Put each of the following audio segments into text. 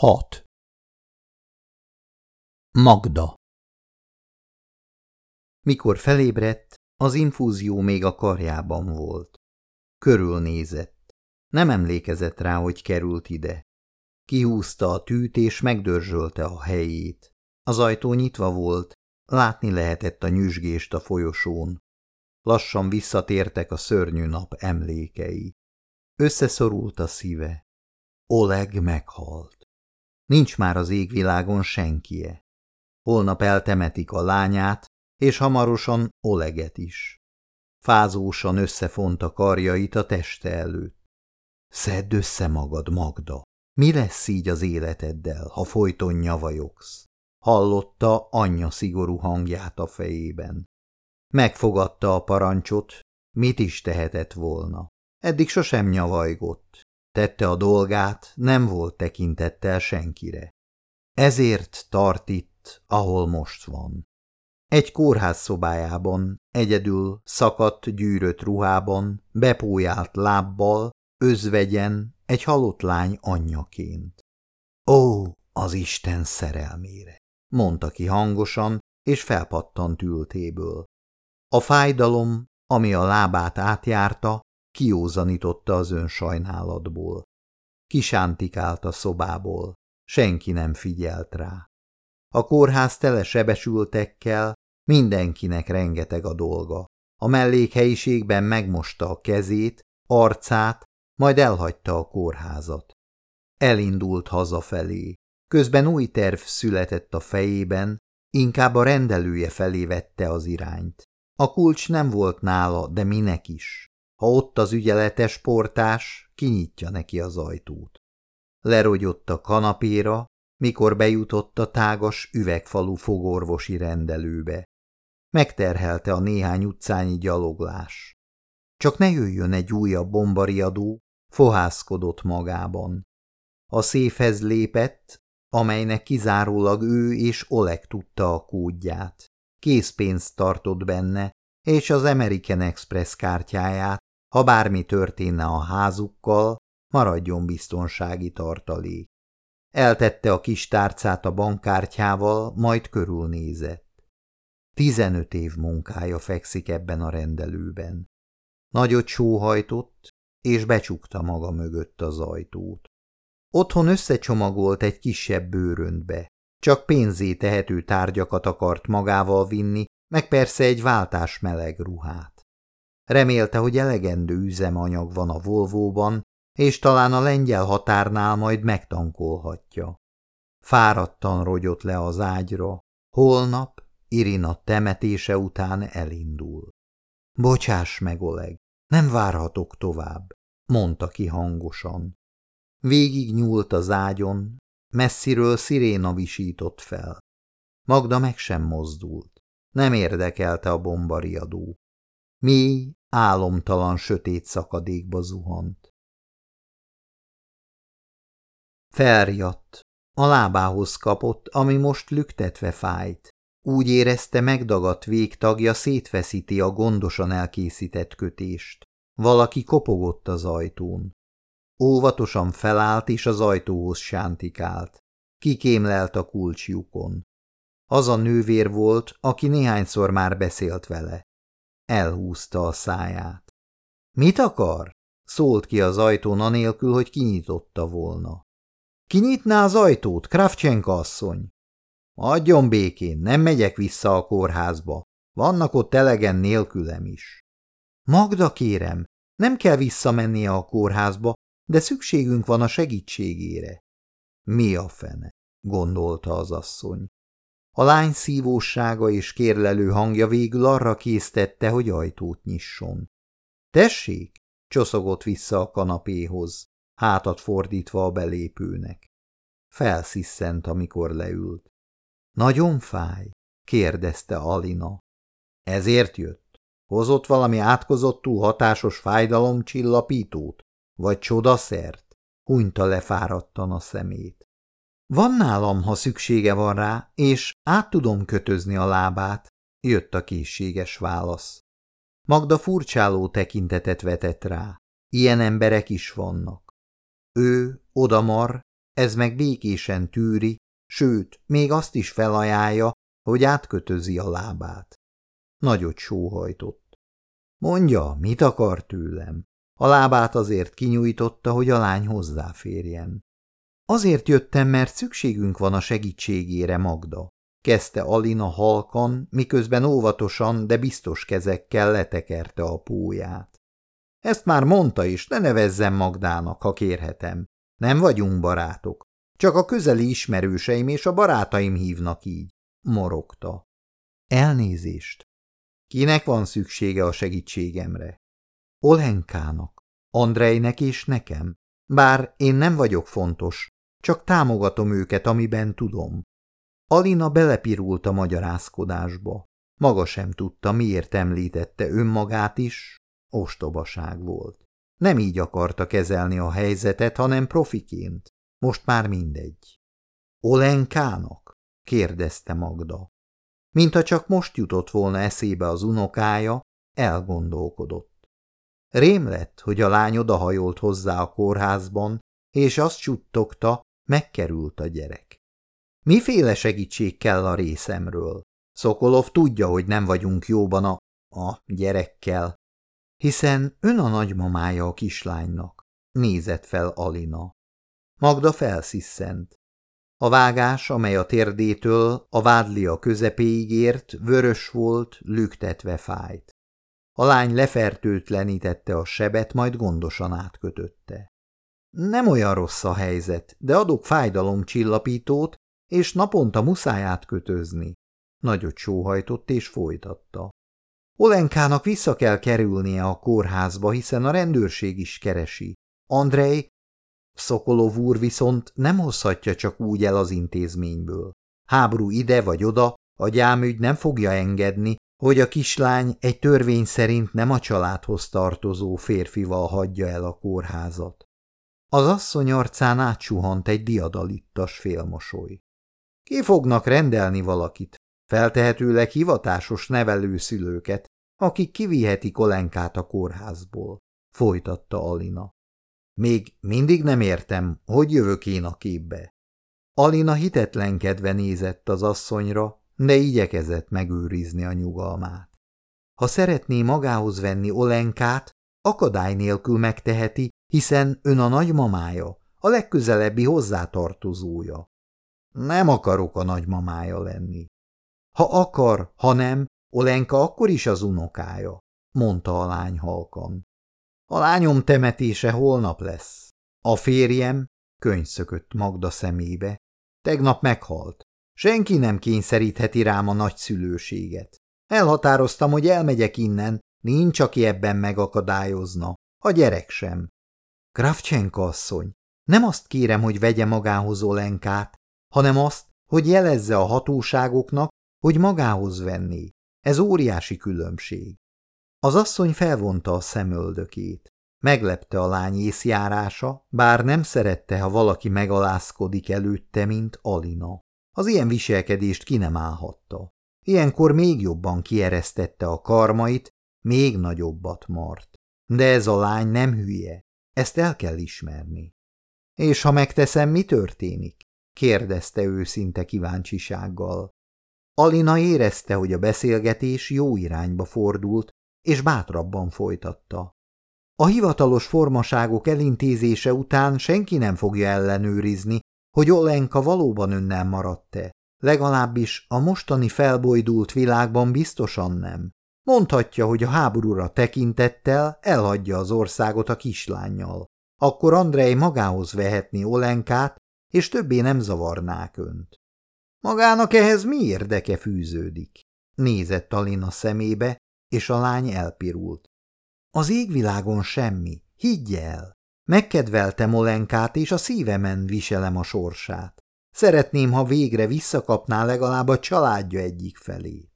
6. Magda Mikor felébredt, az infúzió még a karjában volt. Körülnézett. Nem emlékezett rá, hogy került ide. Kihúzta a tűt és megdörzsölte a helyét. Az ajtó nyitva volt, látni lehetett a nyüzsgést a folyosón. Lassan visszatértek a szörnyű nap emlékei. Összeszorult a szíve. Oleg meghalt. Nincs már az égvilágon senkie. Holnap eltemetik a lányát, és hamarosan Oleget is. Fázósan összefont a karjait a teste előtt. Szedd össze magad, Magda! Mi lesz így az életeddel, ha folyton nyavajogsz? Hallotta anyja szigorú hangját a fejében. Megfogadta a parancsot, mit is tehetett volna. Eddig sosem nyavajgott, Tette a dolgát, nem volt tekintettel senkire. Ezért tart itt, ahol most van. Egy kórház szobájában, egyedül, szakadt, gyűrött ruhában, bepójált lábbal, özvegyen, egy halott lány anyjaként. Ó, az Isten szerelmére, mondta ki hangosan, és felpattant ültéből. A fájdalom, ami a lábát átjárta, kiózanította az önsajnálatból. Kisántikált a szobából, senki nem figyelt rá. A kórház tele sebesültekkel, mindenkinek rengeteg a dolga. A mellékhelyiségben megmosta a kezét, arcát, majd elhagyta a kórházat. Elindult hazafelé. Közben új terv született a fejében, inkább a rendelője felé vette az irányt. A kulcs nem volt nála, de minek is. Ha ott az ügyeletes portás, kinyitja neki az ajtót. Lerogyott a kanapéra, mikor bejutott a tágas üvegfalú fogorvosi rendelőbe. Megterhelte a néhány utcányi gyaloglás. Csak ne jöjjön egy újabb bombariadó, fohászkodott magában. A széfhez lépett, amelynek kizárólag ő és Oleg tudta a kódját. Készpénzt tartott benne, és az American Express kártyáját, ha bármi történne a házukkal, maradjon biztonsági tartalék. Eltette a kis tárcát a bankkártyával, majd körülnézett. Tizenöt év munkája fekszik ebben a rendelőben. Nagyot sóhajtott, és becsukta maga mögött az ajtót. Otthon összecsomagolt egy kisebb bőröntbe, csak pénzé tehető tárgyakat akart magával vinni, meg persze egy váltás meleg ruhát. Remélte, hogy elegendő üzemanyag van a Volvóban, és talán a lengyel határnál majd megtankolhatja. Fáradtan rogyott le az ágyra, holnap Irina temetése után elindul. Bocsáss meg, Oleg, nem várhatok tovább, mondta ki hangosan. Végig nyúlt az ágyon, messziről sziréna visított fel. Magda meg sem mozdult. Nem érdekelte a bombariadó. Mély, álomtalan sötét szakadékba zuhant. Feljatt. A lábához kapott, ami most lüktetve fájt. Úgy érezte megdagadt végtagja szétfeszíti a gondosan elkészített kötést. Valaki kopogott az ajtón. Óvatosan felállt, és az ajtóhoz sántikált. Kikémlelt a kulcsjukon. Az a nővér volt, aki néhányszor már beszélt vele. Elhúzta a száját. Mit akar? Szólt ki az ajtón anélkül, hogy kinyitotta volna. Kinyitná az ajtót, Kravcsenka asszony? Adjon békén, nem megyek vissza a kórházba. Vannak ott elegen nélkülem is. Magda kérem, nem kell visszamennie a kórházba, de szükségünk van a segítségére. Mi a fene? gondolta az asszony. A lány szívósága és kérlelő hangja végül arra késztette, hogy ajtót nyisson. Tessék, csoszogott vissza a kanapéhoz, hátat fordítva a belépőnek. Felsziszent, amikor leült. Nagyon fáj? kérdezte Alina. Ezért jött? Hozott valami átkozottú hatásos fájdalomcsillapítót? Vagy csodaszert? Hunyta lefáradtan a szemét. Van nálam, ha szüksége van rá, és át tudom kötözni a lábát, jött a készséges válasz. Magda furcsáló tekintetet vetett rá. Ilyen emberek is vannak. Ő, odamar, ez meg békésen tűri, sőt, még azt is felajánlja, hogy átkötözi a lábát. Nagyot sóhajtott. Mondja, mit akar tőlem? A lábát azért kinyújtotta, hogy a lány hozzáférjen. Azért jöttem, mert szükségünk van a segítségére, Magda, kezdte Alina halkan, miközben óvatosan, de biztos kezekkel letekerte a póját. Ezt már mondta is, ne nevezzem Magdának, ha kérhetem. Nem vagyunk barátok. Csak a közeli ismerőseim és a barátaim hívnak így, morogta. Elnézést. Kinek van szüksége a segítségemre? Olenkának, Andrejnek és nekem. Bár én nem vagyok fontos, csak támogatom őket, amiben tudom. Alina belepirult a magyarázkodásba. Maga sem tudta, miért említette önmagát is, ostobaság volt. Nem így akarta kezelni a helyzetet, hanem profiként. Most már mindegy. Olenkának? kérdezte Magda. Mintha csak most jutott volna eszébe az unokája, elgondolkodott. Rém lett, hogy a lány odahajolt hozzá a kórházban, és azt csuttogta, megkerült a gyerek. Miféle segítség kell a részemről? Szokolov tudja, hogy nem vagyunk jóban a, a gyerekkel, hiszen ön a nagymamája a kislánynak, nézett fel Alina. Magda felsziszent. A vágás, amely a térdétől a vádlia közepéig ért, vörös volt, lüktetve fájt. A lány lefertőtlenítette a sebet, majd gondosan átkötötte. Nem olyan rossz a helyzet, de adok fájdalomcsillapítót, és naponta muszáj átkötözni. Nagyot sóhajtott és folytatta. Olenkának vissza kell kerülnie a kórházba, hiszen a rendőrség is keresi. Andrei, Szokolov úr viszont nem hozhatja csak úgy el az intézményből. Háború ide vagy oda, a gyámügy nem fogja engedni, hogy a kislány egy törvény szerint nem a családhoz tartozó férfival hagyja el a kórházat. Az asszony arcán átsuhant egy diadalittas félmosoly. Ki fognak rendelni valakit, feltehetőleg hivatásos nevelőszülőket, akik kivihetik Olenkát a kórházból, folytatta Alina. Még mindig nem értem, hogy jövök én a képbe. Alina hitetlenkedve nézett az asszonyra, de igyekezett megőrizni a nyugalmát. Ha szeretné magához venni Olenkát, akadály nélkül megteheti, hiszen ön a nagymamája, a legközelebbi hozzátartozója. Nem akarok a nagymamája lenni. Ha akar, ha nem, Olenka akkor is az unokája, mondta a lány halkan. A lányom temetése holnap lesz. A férjem, könyvszökött Magda szemébe, tegnap meghalt. Senki nem kényszerítheti rám a nagyszülőséget. Elhatároztam, hogy elmegyek innen, nincs, aki ebben megakadályozna. A gyerek sem. Kravcsenka asszony, nem azt kérem, hogy vegye magához Olenkát, hanem azt, hogy jelezze a hatóságoknak, hogy magához venné. Ez óriási különbség. Az asszony felvonta a szemöldökét. Meglepte a lány észjárása, bár nem szerette, ha valaki megalázkodik előtte, mint Alina. Az ilyen viselkedést ki nem állhatta. Ilyenkor még jobban kieresztette a karmait, még nagyobbat mart. De ez a lány nem hülye, ezt el kell ismerni. És ha megteszem, mi történik? kérdezte őszinte kíváncsisággal. Alina érezte, hogy a beszélgetés jó irányba fordult, és bátrabban folytatta. A hivatalos formaságok elintézése után senki nem fogja ellenőrizni, hogy Olenka valóban önnel maradt-e. Legalábbis a mostani felbojdult világban biztosan nem. Mondhatja, hogy a háborúra tekintettel elhagyja az országot a kislányjal. Akkor Andrei magához vehetni Olenkát, és többé nem zavarnák önt. Magának ehhez mi érdeke fűződik? Nézett Alina szemébe, és a lány elpirult. Az égvilágon semmi, higgy el! Megkedveltem Olenkát, és a szívemen viselem a sorsát. Szeretném, ha végre visszakapná legalább a családja egyik felét.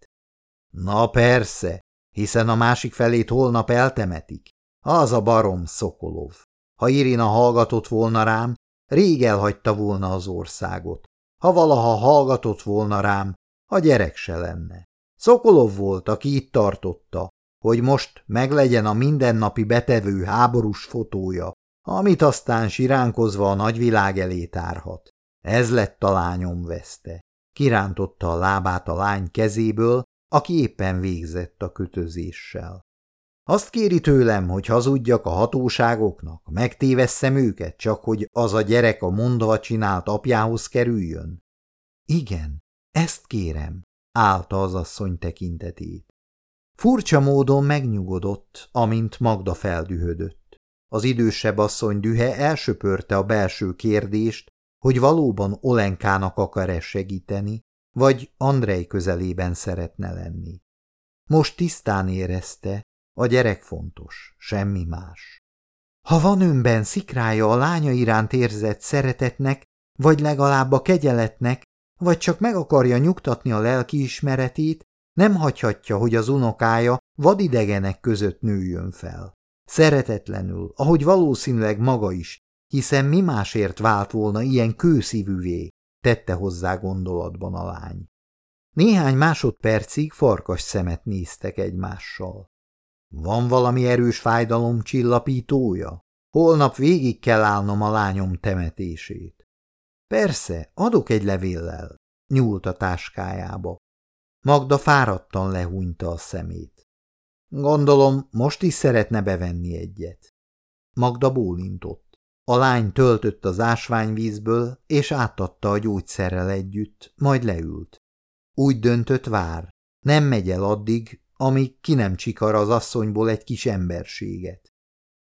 Na persze, hiszen a másik felét holnap eltemetik. Az a barom, Szokolov. Ha Irina hallgatott volna rám, rég elhagyta volna az országot. Ha valaha hallgatott volna rám, a gyerek se lenne. Szokolov volt, aki itt tartotta, hogy most meglegyen a mindennapi betevő háborús fotója, amit aztán siránkozva a nagyvilág elé tárhat. Ez lett a lányom veszte. Kirántotta a lábát a lány kezéből, aki éppen végzett a kötözéssel. Azt kéri tőlem, hogy hazudjak a hatóságoknak, megtévesszem őket, csak hogy az a gyerek a mondva csinált apjához kerüljön? Igen, ezt kérem, állta az asszony tekintetét. Furcsa módon megnyugodott, amint Magda feldühödött. Az idősebb asszony dühe elsöpörte a belső kérdést, hogy valóban Olenkának akar-e segíteni, vagy Andrej közelében szeretne lenni. Most tisztán érezte, a gyerek fontos, semmi más. Ha van önben szikrája a lánya iránt érzett szeretetnek, vagy legalább a kegyeletnek, vagy csak meg akarja nyugtatni a lelki ismeretét, nem hagyhatja, hogy az unokája vadidegenek között nőjön fel. Szeretetlenül, ahogy valószínűleg maga is, hiszen mi másért vált volna ilyen kőszívűvé, tette hozzá gondolatban a lány. Néhány másodpercig farkas szemet néztek egymással. Van valami erős fájdalom csillapítója? Holnap végig kell állnom a lányom temetését. Persze, adok egy levéllel, nyúlt a táskájába. Magda fáradtan lehúnyta a szemét. Gondolom, most is szeretne bevenni egyet. Magda bólintott. A lány töltött az ásványvízből, és átadta a gyógyszerrel együtt, majd leült. Úgy döntött vár, nem megy el addig, amíg ki nem csikar az asszonyból egy kis emberséget.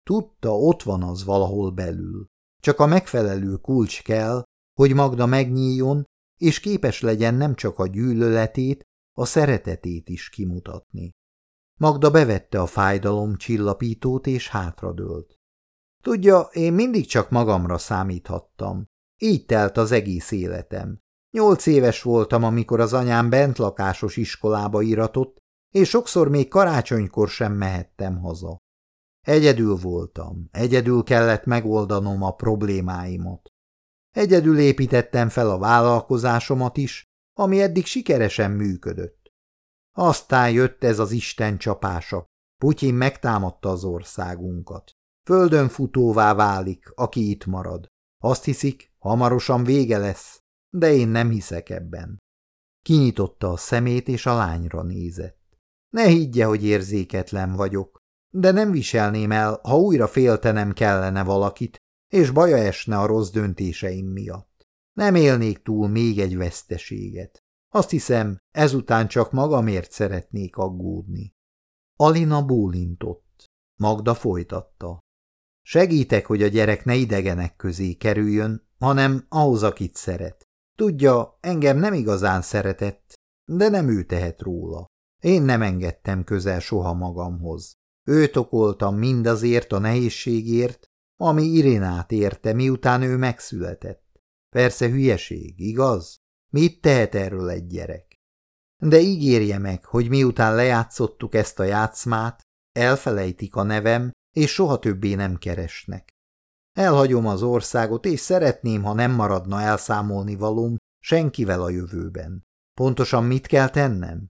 Tudta, ott van az valahol belül. Csak a megfelelő kulcs kell, hogy Magda megnyíljon, és képes legyen nem csak a gyűlöletét, a szeretetét is kimutatni. Magda bevette a fájdalom csillapítót, és hátradőlt. Tudja, én mindig csak magamra számíthattam. Így telt az egész életem. Nyolc éves voltam, amikor az anyám bentlakásos iskolába iratott, és sokszor még karácsonykor sem mehettem haza. Egyedül voltam, egyedül kellett megoldanom a problémáimat. Egyedül építettem fel a vállalkozásomat is, ami eddig sikeresen működött. Aztán jött ez az Isten csapása. Putyin megtámadta az országunkat. Földön futóvá válik, aki itt marad. Azt hiszik, hamarosan vége lesz, de én nem hiszek ebben. Kinyitotta a szemét, és a lányra nézett. Ne higgye, hogy érzéketlen vagyok, de nem viselném el, ha újra féltenem kellene valakit, és baja esne a rossz döntéseim miatt. Nem élnék túl még egy veszteséget. Azt hiszem, ezután csak magamért szeretnék aggódni. Alina bólintott. Magda folytatta. Segítek, hogy a gyerek ne idegenek közé kerüljön, hanem ahhoz, akit szeret. Tudja, engem nem igazán szeretett, de nem ő tehet róla. Én nem engedtem közel soha magamhoz. Őt okoltam mindazért a nehézségért, ami Irinát érte, miután ő megszületett. Persze hülyeség, igaz? Mit tehet erről egy gyerek? De ígérje meg, hogy miután lejátszottuk ezt a játszmát, elfelejtik a nevem, és soha többé nem keresnek. Elhagyom az országot, és szeretném, ha nem maradna elszámolni valóm senkivel a jövőben. Pontosan mit kell tennem?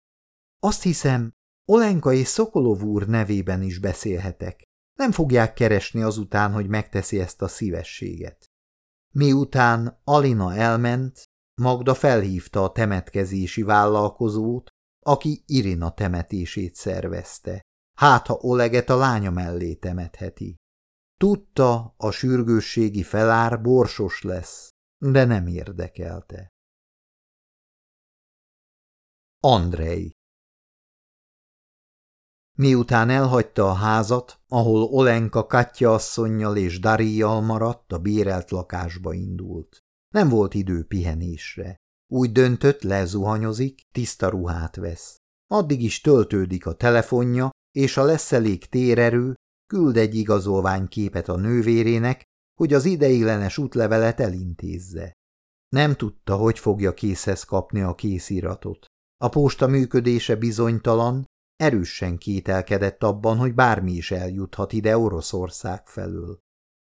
Azt hiszem, Olenka és Szokolov úr nevében is beszélhetek. Nem fogják keresni azután, hogy megteszi ezt a szívességet. Miután Alina elment, Magda felhívta a temetkezési vállalkozót, aki Irina temetését szervezte. Hát, ha Oleget a lánya mellé temetheti. Tudta, a sürgősségi felár borsos lesz, de nem érdekelte. Andrei Miután elhagyta a házat, ahol Olenka Katya asszonynal és Daríjal maradt, a bérelt lakásba indult. Nem volt idő pihenésre. Úgy döntött, lezuhanyozik, tiszta ruhát vesz. Addig is töltődik a telefonja, és a lesz elég térerő, küld egy igazolványképet a nővérének, hogy az ideiglenes útlevelet elintézze. Nem tudta, hogy fogja készhez kapni a késziratot. A posta működése bizonytalan, Erősen kételkedett abban, hogy bármi is eljuthat ide Oroszország felől.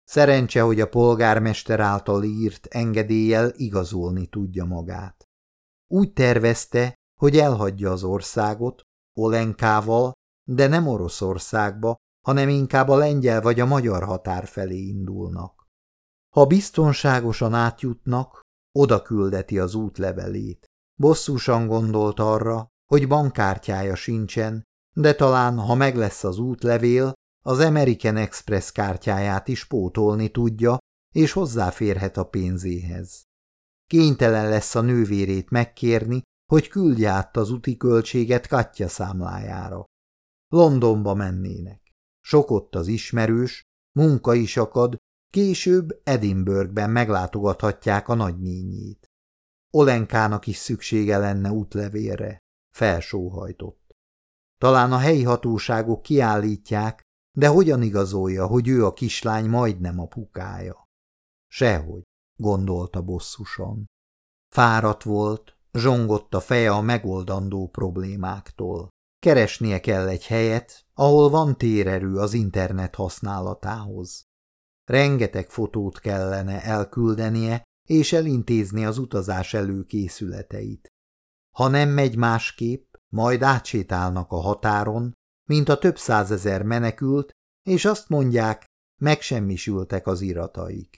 Szerencse, hogy a polgármester által írt engedéllyel igazolni tudja magát. Úgy tervezte, hogy elhagyja az országot, Olenkával, de nem Oroszországba, hanem inkább a lengyel vagy a magyar határ felé indulnak. Ha biztonságosan átjutnak, oda küldeti az útlevelét. Bosszúsan gondolt arra, hogy bankkártyája sincsen, de talán, ha meg lesz az útlevél, az American Express kártyáját is pótolni tudja, és hozzáférhet a pénzéhez. Kénytelen lesz a nővérét megkérni, hogy küldje át az úti költséget Katya számlájára. Londonba mennének. Sok ott az ismerős, munka is akad, később Edinburghben meglátogathatják a nagynényét. Olenkának is szüksége lenne útlevélre, felsóhajtott. Talán a helyi hatóságok kiállítják, de hogyan igazolja, hogy ő a kislány majdnem a pukája? Sehogy, gondolta bosszusan. Fáradt volt, zsongott a feje a megoldandó problémáktól. Keresnie kell egy helyet, ahol van térerő az internet használatához. Rengeteg fotót kellene elküldenie, és elintézni az utazás előkészületeit. Ha nem megy másképp, majd átsétálnak a határon, mint a több százezer menekült, és azt mondják, megsemmisültek az irataik.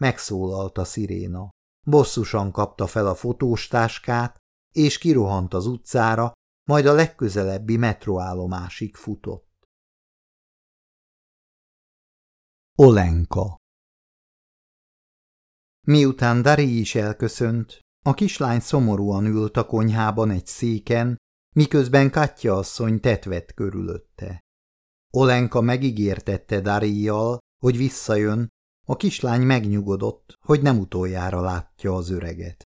Megszólalt a sziréna. Bosszusan kapta fel a fotóstáskát, és kirohant az utcára, majd a legközelebbi metroállomásig futott. Olenka Miután Dari is elköszönt, a kislány szomorúan ült a konyhában egy széken, miközben Katya asszony tetvett körülötte. Olenka megígértette Daríjjal, hogy visszajön, a kislány megnyugodott, hogy nem utoljára látja az öreget.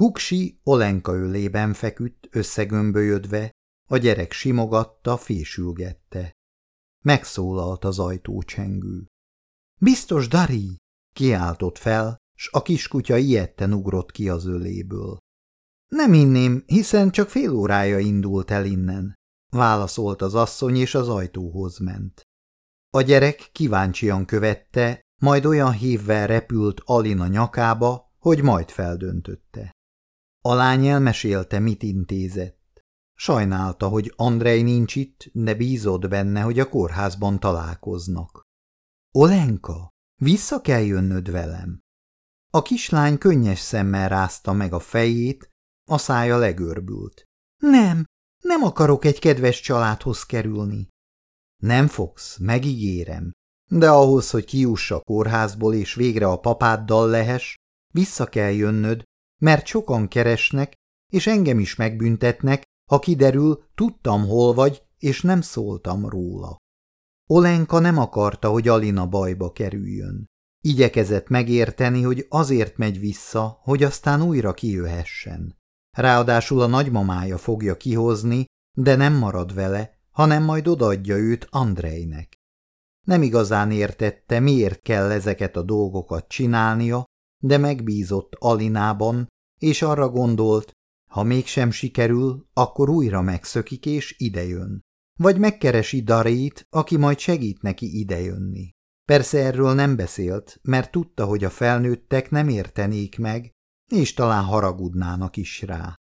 Kuksi Olenka ölében feküdt, összegömbölyödve, a gyerek simogatta, fésülgette. Megszólalt az ajtócsengő. – Biztos, Dari! – kiáltott fel, s a kiskutya ilyetten ugrott ki az öléből. – Nem inném, hiszen csak fél órája indult el innen – válaszolt az asszony, és az ajtóhoz ment. A gyerek kíváncsian követte, majd olyan hívvel repült Alina nyakába, hogy majd feldöntötte. A lány elmesélte, mit intézett. Sajnálta, hogy Andrej nincs itt, de bízott benne, hogy a kórházban találkoznak. Olenka, vissza kell jönnöd velem. A kislány könnyes szemmel rázta meg a fejét, a szája legörbült. Nem, nem akarok egy kedves családhoz kerülni. Nem fogsz, megígérem, de ahhoz, hogy kiuss a kórházból és végre a papáddal lehes, vissza kell jönnöd, mert sokan keresnek, és engem is megbüntetnek, ha kiderül, tudtam, hol vagy, és nem szóltam róla. Olenka nem akarta, hogy Alina bajba kerüljön. Igyekezett megérteni, hogy azért megy vissza, hogy aztán újra kijöhessen. Ráadásul a nagymamája fogja kihozni, de nem marad vele, hanem majd odaadja őt Andrejnek. Nem igazán értette, miért kell ezeket a dolgokat csinálnia, de megbízott Alinában, és arra gondolt, ha mégsem sikerül, akkor újra megszökik és idejön. Vagy megkeresi Darét, aki majd segít neki idejönni. Persze erről nem beszélt, mert tudta, hogy a felnőttek nem értenék meg, és talán haragudnának is rá.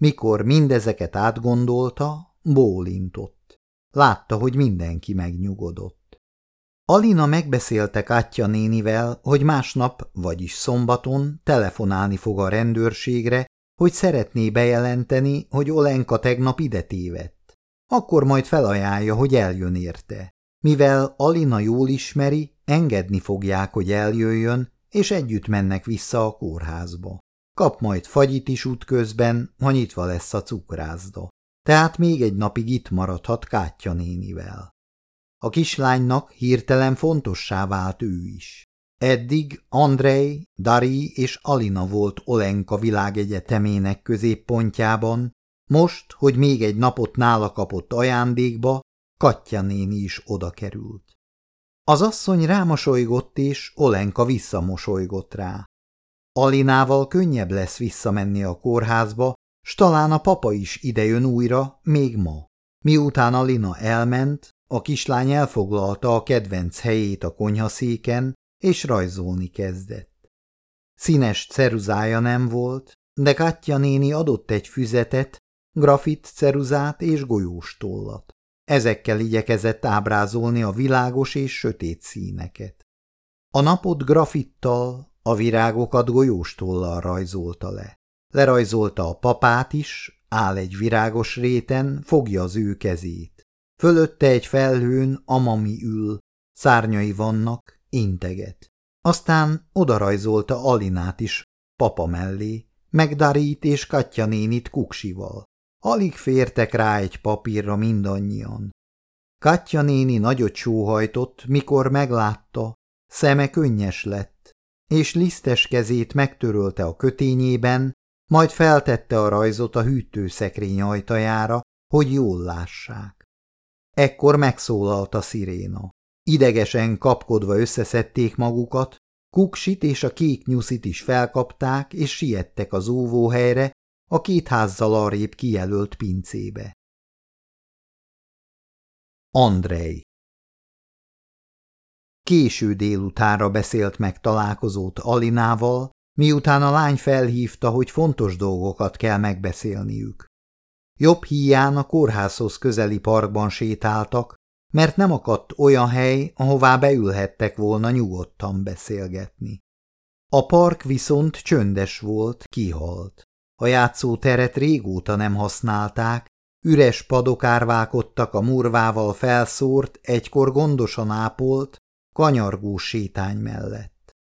Mikor mindezeket átgondolta, bólintott. Látta, hogy mindenki megnyugodott. Alina megbeszélte Katya nénivel, hogy másnap, vagyis szombaton telefonálni fog a rendőrségre, hogy szeretné bejelenteni, hogy Olenka tegnap ide tévedt. Akkor majd felajánlja, hogy eljön érte. Mivel Alina jól ismeri, engedni fogják, hogy eljöjjön, és együtt mennek vissza a kórházba. Kap majd fagyit is útközben, ha nyitva lesz a cukrászda. Tehát még egy napig itt maradhat Kátya nénivel. A kislánynak hirtelen fontossá vált ő is. Eddig Andrei, Dari és Alina volt Olenka világegyetemének középpontjában, most, hogy még egy napot nála kapott ajándékba, Katya néni is oda került. Az asszony rámosolygott, és Olenka visszamosolygott rá. Alinával könnyebb lesz visszamenni a kórházba, s talán a papa is idejön újra, még ma. Miután Alina elment, a kislány elfoglalta a kedvenc helyét a konyhaszéken, és rajzolni kezdett. Színes ceruzája nem volt, de Katya néni adott egy füzetet, grafit ceruzát és golyóstollat. Ezekkel igyekezett ábrázolni a világos és sötét színeket. A napot grafittal, a virágokat golyóstollal rajzolta le. Lerajzolta a papát is, áll egy virágos réten, fogja az ő kezét. Fölötte egy felhőn amami ül, szárnyai vannak, integet. Aztán odarajzolta Alinát is papa mellé, meg Darit és Katya nénit kuksival. Alig fértek rá egy papírra mindannyian. Katya néni nagyot sóhajtott, mikor meglátta, szeme könnyes lett, és lisztes kezét megtörölte a kötényében, majd feltette a rajzot a hűtőszekrény ajtajára, hogy jól lássák. Ekkor megszólalt a sziréna. Idegesen kapkodva összeszedték magukat, Kuksit és a kék nyuszit is felkapták, és siettek az óvóhelyre, a két házzal arrébb kijelölt pincébe. Andrei Késő délutára beszélt meg találkozót Alinával, miután a lány felhívta, hogy fontos dolgokat kell megbeszélniük. Jobb híján a kórházhoz közeli parkban sétáltak, mert nem akadt olyan hely, ahová beülhettek volna nyugodtan beszélgetni. A park viszont csöndes volt, kihalt. A játszóteret régóta nem használták, üres padok árválkodtak a murvával felszórt, egykor gondosan ápolt, kanyargó sétány mellett.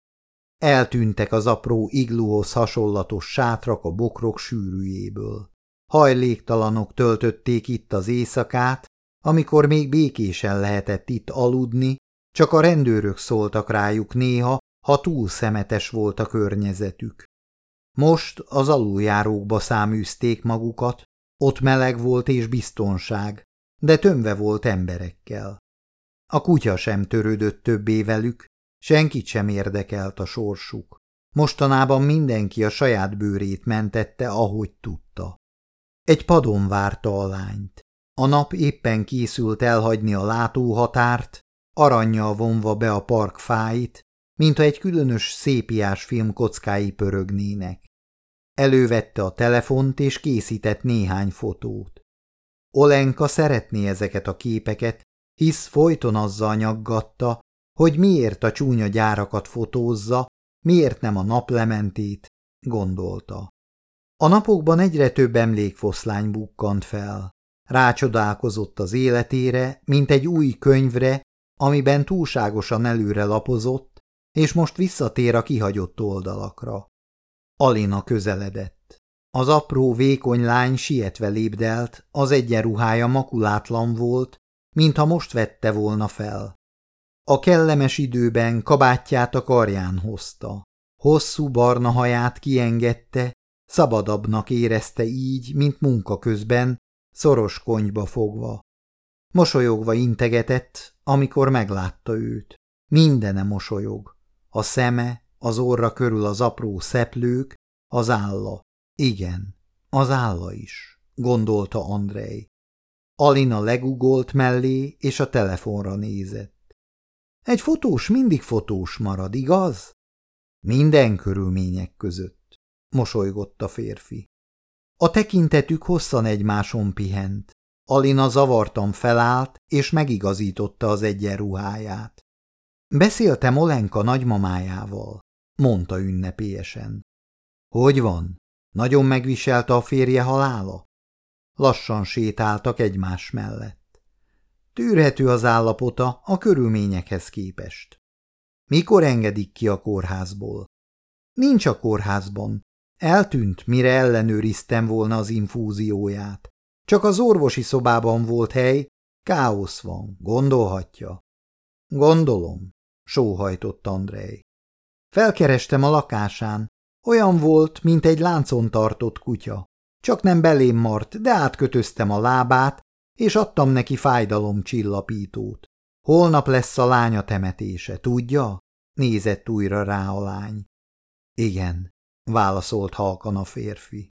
Eltűntek az apró igluhoz hasonlatos sátrak a bokrok sűrűjéből. Hajléktalanok töltötték itt az éjszakát, amikor még békésen lehetett itt aludni, csak a rendőrök szóltak rájuk néha, ha túl szemetes volt a környezetük. Most az aluljárókba száműzték magukat, ott meleg volt és biztonság, de tömve volt emberekkel. A kutya sem törődött többé velük, senkit sem érdekelt a sorsuk. Mostanában mindenki a saját bőrét mentette, ahogy tudta. Egy padon várta a lányt. A nap éppen készült elhagyni a látóhatárt, aranyjal vonva be a park fáit, mintha egy különös szépiás film kockái pörögnének. Elővette a telefont és készített néhány fotót. Olenka szeretné ezeket a képeket, hisz folyton azzal nyaggatta, hogy miért a csúnya gyárakat fotózza, miért nem a naplementét, gondolta. A napokban egyre több emlékfoszlány bukkant fel. Rácsodálkozott az életére, mint egy új könyvre, amiben túlságosan előre lapozott, és most visszatér a kihagyott oldalakra. Alina közeledett. Az apró, vékony lány sietve lépdelt, az egyenruhája makulátlan volt, mintha most vette volna fel. A kellemes időben kabátját a karján hozta. Hosszú barna haját kiengedte, szabadabbnak érezte így, mint munka közben, szoros konyba fogva. Mosolyogva integetett, amikor meglátta őt. Mindene mosolyog. A szeme, az orra körül az apró szeplők, az álla. Igen, az álla is, gondolta Andrei. Alina legugolt mellé, és a telefonra nézett. Egy fotós mindig fotós marad, igaz? Minden körülmények között, mosolygott a férfi. A tekintetük hosszan egymáson pihent. Alina zavartan felállt, és megigazította az egyenruháját. Beszéltem Olenka nagymamájával, mondta ünnepélyesen. Hogy van? Nagyon megviselte a férje halála? Lassan sétáltak egymás mellett. Tűrhető az állapota a körülményekhez képest. Mikor engedik ki a kórházból? Nincs a kórházban, Eltűnt, mire ellenőriztem volna az infúzióját. Csak az orvosi szobában volt hely, káosz van, gondolhatja. Gondolom, sóhajtott Andrei. Felkerestem a lakásán. Olyan volt, mint egy láncon tartott kutya. Csak nem belém mart, de átkötöztem a lábát, és adtam neki fájdalomcsillapítót. Holnap lesz a lánya temetése, tudja? Nézett újra rá a lány. Igen, válaszolt halkan a férfi.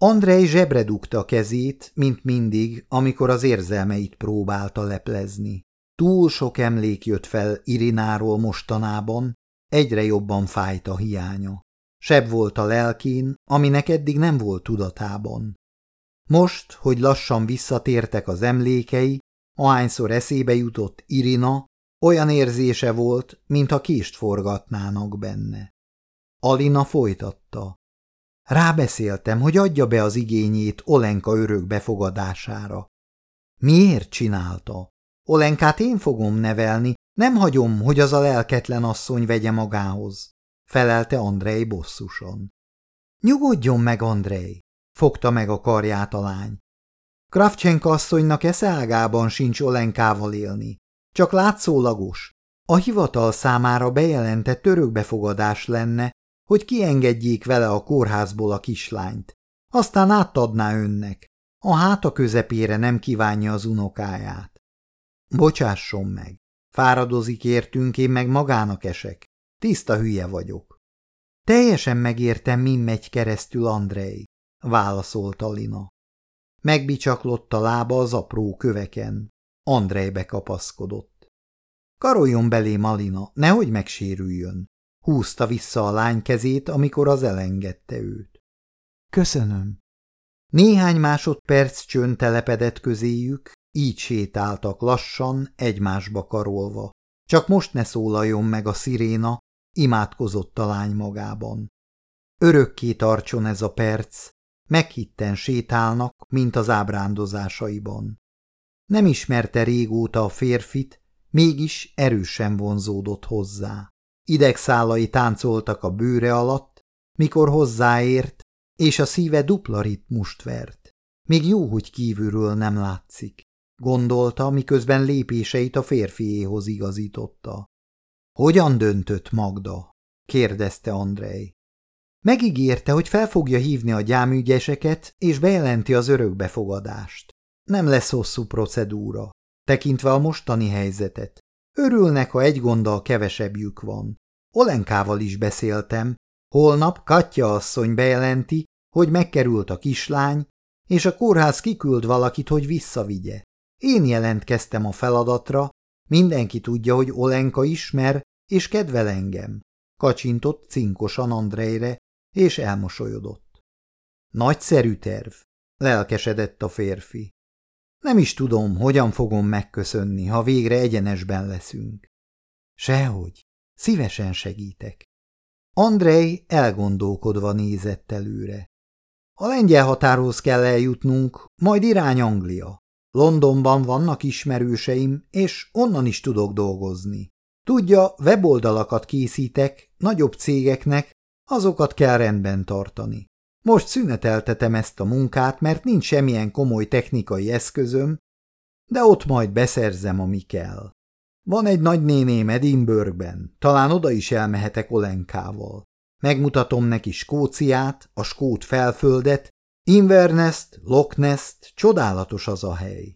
Andrei zsebre dugta kezét, mint mindig, amikor az érzelmeit próbálta leplezni. Túl sok emlék jött fel Irináról mostanában, egyre jobban fájt a hiánya. Sebb volt a lelkén, aminek eddig nem volt tudatában. Most, hogy lassan visszatértek az emlékei, Ahányszor eszébe jutott Irina, olyan érzése volt, mintha kést forgatnának benne. Alina folytatta. Rábeszéltem, hogy adja be az igényét Olenka örök befogadására. Miért csinálta? Olenkát én fogom nevelni, nem hagyom, hogy az a lelketlen asszony vegye magához, felelte Andrei bosszusan. Nyugodjon meg, Andrei, fogta meg a karját a lány. Kravcsenka asszonynak eszeágában sincs Olenkával élni, csak látszólagos. A hivatal számára bejelentett örökbefogadás lenne, hogy kiengedjék vele a kórházból a kislányt. Aztán átadná önnek. A háta közepére nem kívánja az unokáját. Bocsásson meg. Fáradozik értünk, én meg magának esek. Tiszta hülye vagyok. Teljesen megértem, min megy keresztül Andrei, válaszolta Lina. Megbicsaklott a lába az apró köveken. Andrej bekapaszkodott. Karoljon belé Malina, nehogy megsérüljön. Húzta vissza a lány kezét, amikor az elengedte őt. Köszönöm. Néhány másodperc csönd telepedett közéjük, így sétáltak lassan, egymásba karolva. Csak most ne szólaljon meg a sziréna, imádkozott a lány magában. Örökké tartson ez a perc, meghitten sétálnak, mint az ábrándozásaiban. Nem ismerte régóta a férfit, mégis erősen vonzódott hozzá. Idegszálai táncoltak a bőre alatt, mikor hozzáért, és a szíve dupla ritmust vert. Még jó, hogy kívülről nem látszik, gondolta, miközben lépéseit a férfiéhoz igazította. Hogyan döntött Magda? kérdezte Andrei. Megígérte, hogy fel fogja hívni a gyámügyeseket, és bejelenti az örökbefogadást. Nem lesz hosszú procedúra, tekintve a mostani helyzetet. Örülnek, ha egy gonddal kevesebbjük van. Olenkával is beszéltem. Holnap Katya asszony bejelenti, hogy megkerült a kislány, és a kórház kiküld valakit, hogy visszavigye. Én jelentkeztem a feladatra, mindenki tudja, hogy Olenka ismer és kedvel engem. Kacsintott cinkosan Andrejre, és elmosolyodott. Nagyszerű terv, lelkesedett a férfi. Nem is tudom, hogyan fogom megköszönni, ha végre egyenesben leszünk. Sehogy, szívesen segítek. Andrei elgondolkodva nézett előre. A lengyel határhoz kell eljutnunk, majd irány Anglia. Londonban vannak ismerőseim, és onnan is tudok dolgozni. Tudja, weboldalakat készítek, nagyobb cégeknek, azokat kell rendben tartani. Most szüneteltetem ezt a munkát, mert nincs semmilyen komoly technikai eszközöm, de ott majd beszerzem, ami kell. Van egy nagynéném Edinburghben, talán oda is elmehetek Olenkával. Megmutatom neki Skóciát, a skót felföldet, Invernest, Loch Nest, csodálatos az a hely.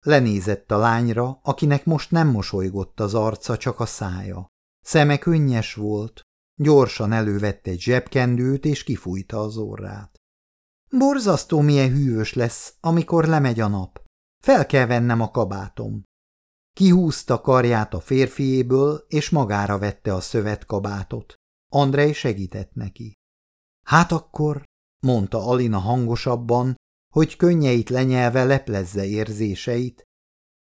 Lenézett a lányra, akinek most nem mosolygott az arca, csak a szája. Szeme könnyes volt, Gyorsan elővette egy zsebkendőt, és kifújta az orrát. Borzasztó milyen hűvös lesz, amikor lemegy a nap. Fel kell vennem a kabátom. Kihúzta karját a férfiéből, és magára vette a szövetkabátot. Andrej segített neki. Hát akkor, mondta Alina hangosabban, hogy könnyeit lenyelve leplezze érzéseit.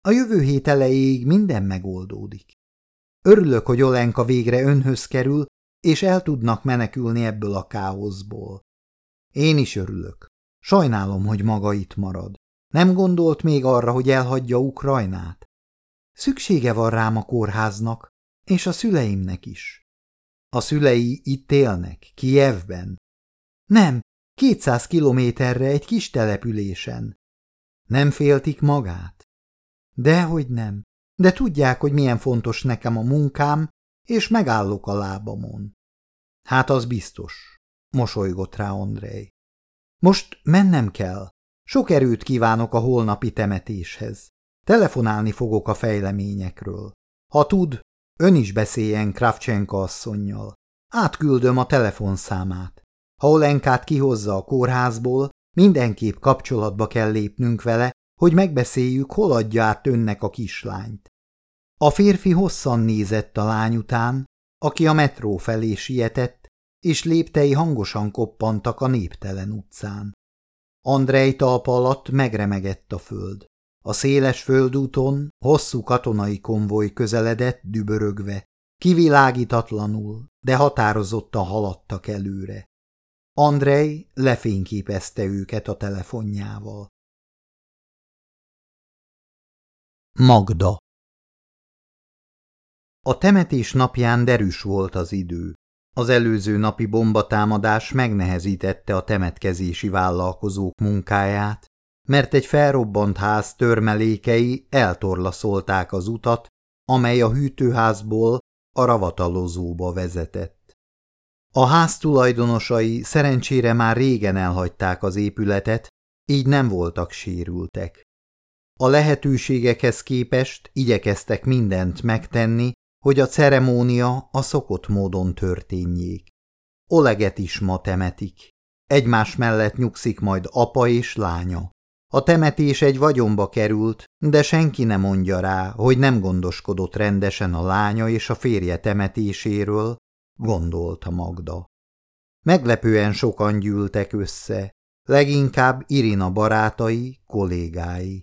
A jövő hét elejéig minden megoldódik. Örülök, hogy Olenka végre önhöz kerül, és el tudnak menekülni ebből a káoszból. Én is örülök. Sajnálom, hogy maga itt marad. Nem gondolt még arra, hogy elhagyja Ukrajnát? Szüksége van rám a kórháznak, és a szüleimnek is. A szülei itt élnek, Kijevben. Nem, kétszáz kilométerre egy kis településen. Nem féltik magát? Dehogy nem, de tudják, hogy milyen fontos nekem a munkám, és megállok a lábamon. Hát az biztos, mosolygott rá Andrej. Most mennem kell. Sok erőt kívánok a holnapi temetéshez. Telefonálni fogok a fejleményekről. Ha tud, ön is beszéljen Kravcsenka asszonynal. Átküldöm a telefonszámát. Ha Olenkát kihozza a kórházból, mindenképp kapcsolatba kell lépnünk vele, hogy megbeszéljük, hol adja át önnek a kislányt. A férfi hosszan nézett a lány után, aki a metró felé sietett, és léptei hangosan koppantak a néptelen utcán. Andrej talpa alatt megremegett a föld. A széles földúton hosszú katonai konvoj közeledett dübörögve, kivilágítatlanul, de határozottan haladtak előre. Andrei lefényképezte őket a telefonjával. Magda A temetés napján derűs volt az idő. Az előző napi bombatámadás megnehezítette a temetkezési vállalkozók munkáját, mert egy felrobbant ház törmelékei eltorlaszolták az utat, amely a hűtőházból a ravatalozóba vezetett. A ház tulajdonosai szerencsére már régen elhagyták az épületet, így nem voltak sérültek. A lehetőségekhez képest igyekeztek mindent megtenni, hogy a ceremónia a szokott módon történjék. Oleget is ma temetik. Egymás mellett nyugszik majd apa és lánya. A temetés egy vagyonba került, de senki nem mondja rá, hogy nem gondoskodott rendesen a lánya és a férje temetéséről, gondolta Magda. Meglepően sokan gyűltek össze, leginkább Irina barátai, kollégái.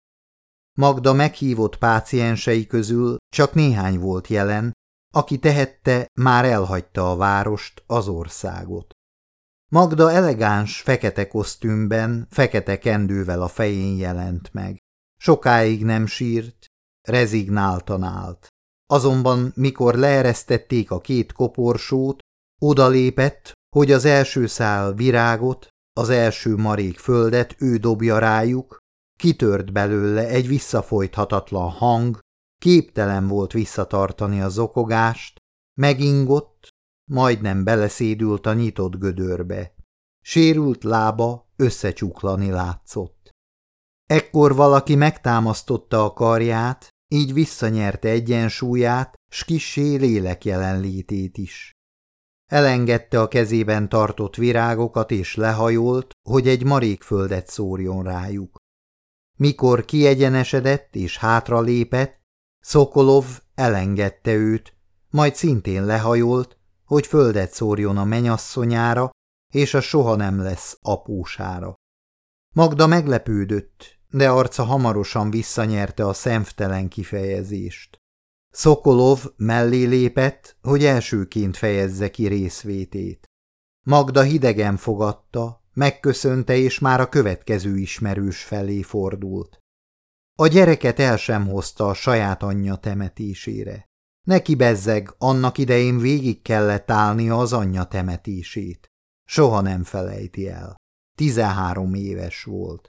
Magda meghívott páciensei közül csak néhány volt jelen, aki tehette, már elhagyta a várost, az országot. Magda elegáns, fekete kosztümben, fekete kendővel a fején jelent meg. Sokáig nem sírt, rezignáltan állt. Azonban, mikor leeresztették a két koporsót, odalépett, hogy az első szál virágot, az első marék földet ő dobja rájuk, kitört belőle egy visszafolythatatlan hang, képtelen volt visszatartani a zokogást, megingott, majdnem beleszédült a nyitott gödörbe. Sérült lába összecsuklani látszott. Ekkor valaki megtámasztotta a karját, így visszanyerte egyensúlyát, s kissé lélek jelenlétét is. Elengedte a kezében tartott virágokat, és lehajolt, hogy egy marékföldet szórjon rájuk. Mikor kiegyenesedett és hátra lépett, Szokolov elengedte őt, majd szintén lehajolt, hogy földet szórjon a menyasszonyára, és a soha nem lesz apósára. Magda meglepődött, de arca hamarosan visszanyerte a szemtelen kifejezést. Szokolov mellé lépett, hogy elsőként fejezze ki részvétét. Magda hidegen fogadta, megköszönte, és már a következő ismerős felé fordult. A gyereket el sem hozta a saját anyja temetésére. Neki bezzeg, annak idején végig kellett állnia az anyja temetését. Soha nem felejti el. Tizenhárom éves volt.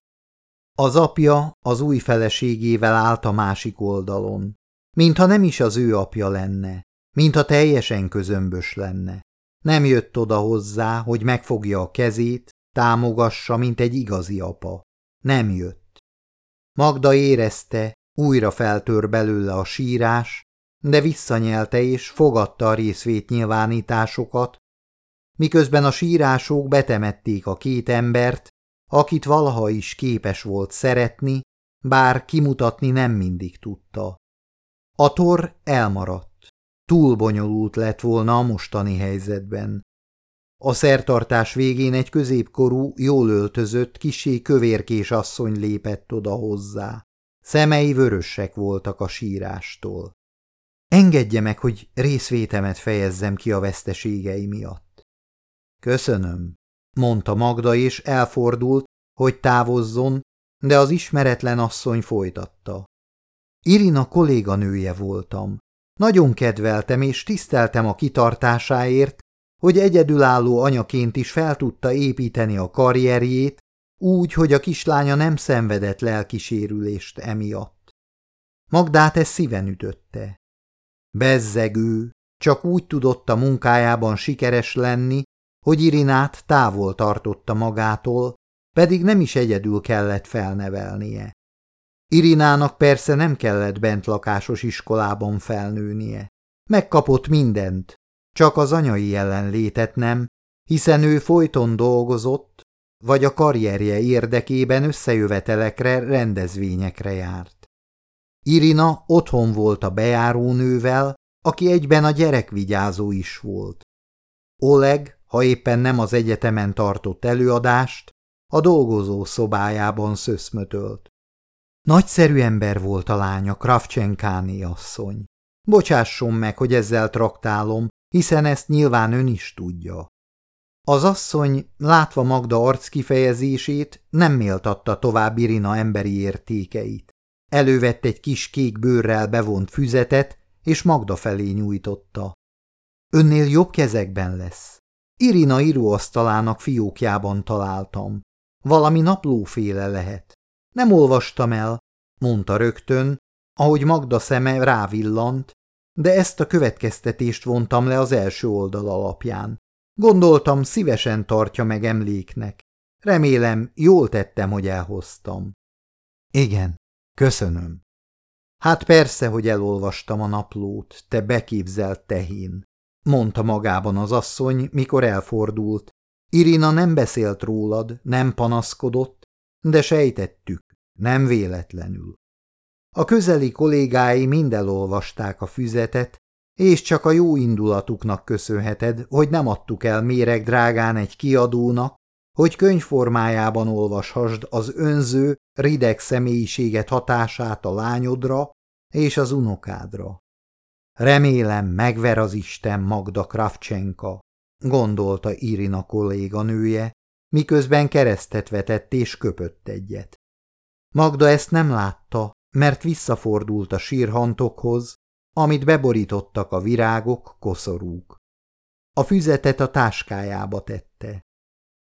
Az apja az új feleségével állt a másik oldalon, mintha nem is az ő apja lenne, mintha teljesen közömbös lenne. Nem jött oda hozzá, hogy megfogja a kezét, támogassa, mint egy igazi apa. Nem jött. Magda érezte, újra feltör belőle a sírás, de visszanyelte és fogadta a részvétnyilvánításokat, miközben a sírások betemették a két embert, akit valaha is képes volt szeretni, bár kimutatni nem mindig tudta. A tor elmaradt. Túl bonyolult lett volna a mostani helyzetben. A szertartás végén egy középkorú, jól öltözött, kisé kövérkés asszony lépett oda hozzá. Szemei vörösek voltak a sírástól. Engedje meg, hogy részvétemet fejezzem ki a veszteségei miatt. Köszönöm, mondta Magda, és elfordult, hogy távozzon, de az ismeretlen asszony folytatta. Irina kolléganője voltam. Nagyon kedveltem és tiszteltem a kitartásáért, hogy egyedülálló anyaként is fel tudta építeni a karrierjét, úgy, hogy a kislánya nem szenvedett lelkisérülést emiatt. Magdát ez szíven ütötte. Bezzegő, csak úgy tudott a munkájában sikeres lenni, hogy Irinát távol tartotta magától, pedig nem is egyedül kellett felnevelnie. Irinának persze nem kellett bentlakásos iskolában felnőnie. Megkapott mindent, csak az anyai jelenlétet nem, hiszen ő folyton dolgozott, vagy a karrierje érdekében összejövetelekre, rendezvényekre járt. Irina otthon volt a bejárónővel, aki egyben a gyerekvigyázó is volt. Oleg, ha éppen nem az egyetemen tartott előadást, a dolgozó szobájában szöszmötölt. Nagyszerű ember volt a lánya, Kravcsenkáné asszony. Bocsásson meg, hogy ezzel traktálom, hiszen ezt nyilván ön is tudja. Az asszony, látva Magda arc kifejezését, nem méltatta tovább Irina emberi értékeit. Elővett egy kis kék bőrrel bevont füzetet, és Magda felé nyújtotta. Önnél jobb kezekben lesz. Irina íróasztalának fiókjában találtam. Valami naplóféle lehet. Nem olvastam el, mondta rögtön, ahogy Magda szeme rávillant, de ezt a következtetést vontam le az első oldal alapján. Gondoltam, szívesen tartja meg emléknek. Remélem, jól tettem, hogy elhoztam. Igen, köszönöm. Hát persze, hogy elolvastam a naplót, te beképzelt tehén, mondta magában az asszony, mikor elfordult. Irina nem beszélt rólad, nem panaszkodott, de sejtettük, nem véletlenül. A közeli kollégái mind elolvasták a füzetet, és csak a jó indulatuknak köszönheted, hogy nem adtuk el méreg drágán egy kiadónak, hogy könyvformájában olvashasd az önző, rideg személyiséget hatását a lányodra és az unokádra. Remélem megver az Isten Magda Kravcsenka, gondolta Irina kolléganője, miközben keresztet vetett és köpött egyet. Magda ezt nem látta, mert visszafordult a sírhantokhoz, amit beborítottak a virágok, koszorúk. A füzetet a táskájába tette.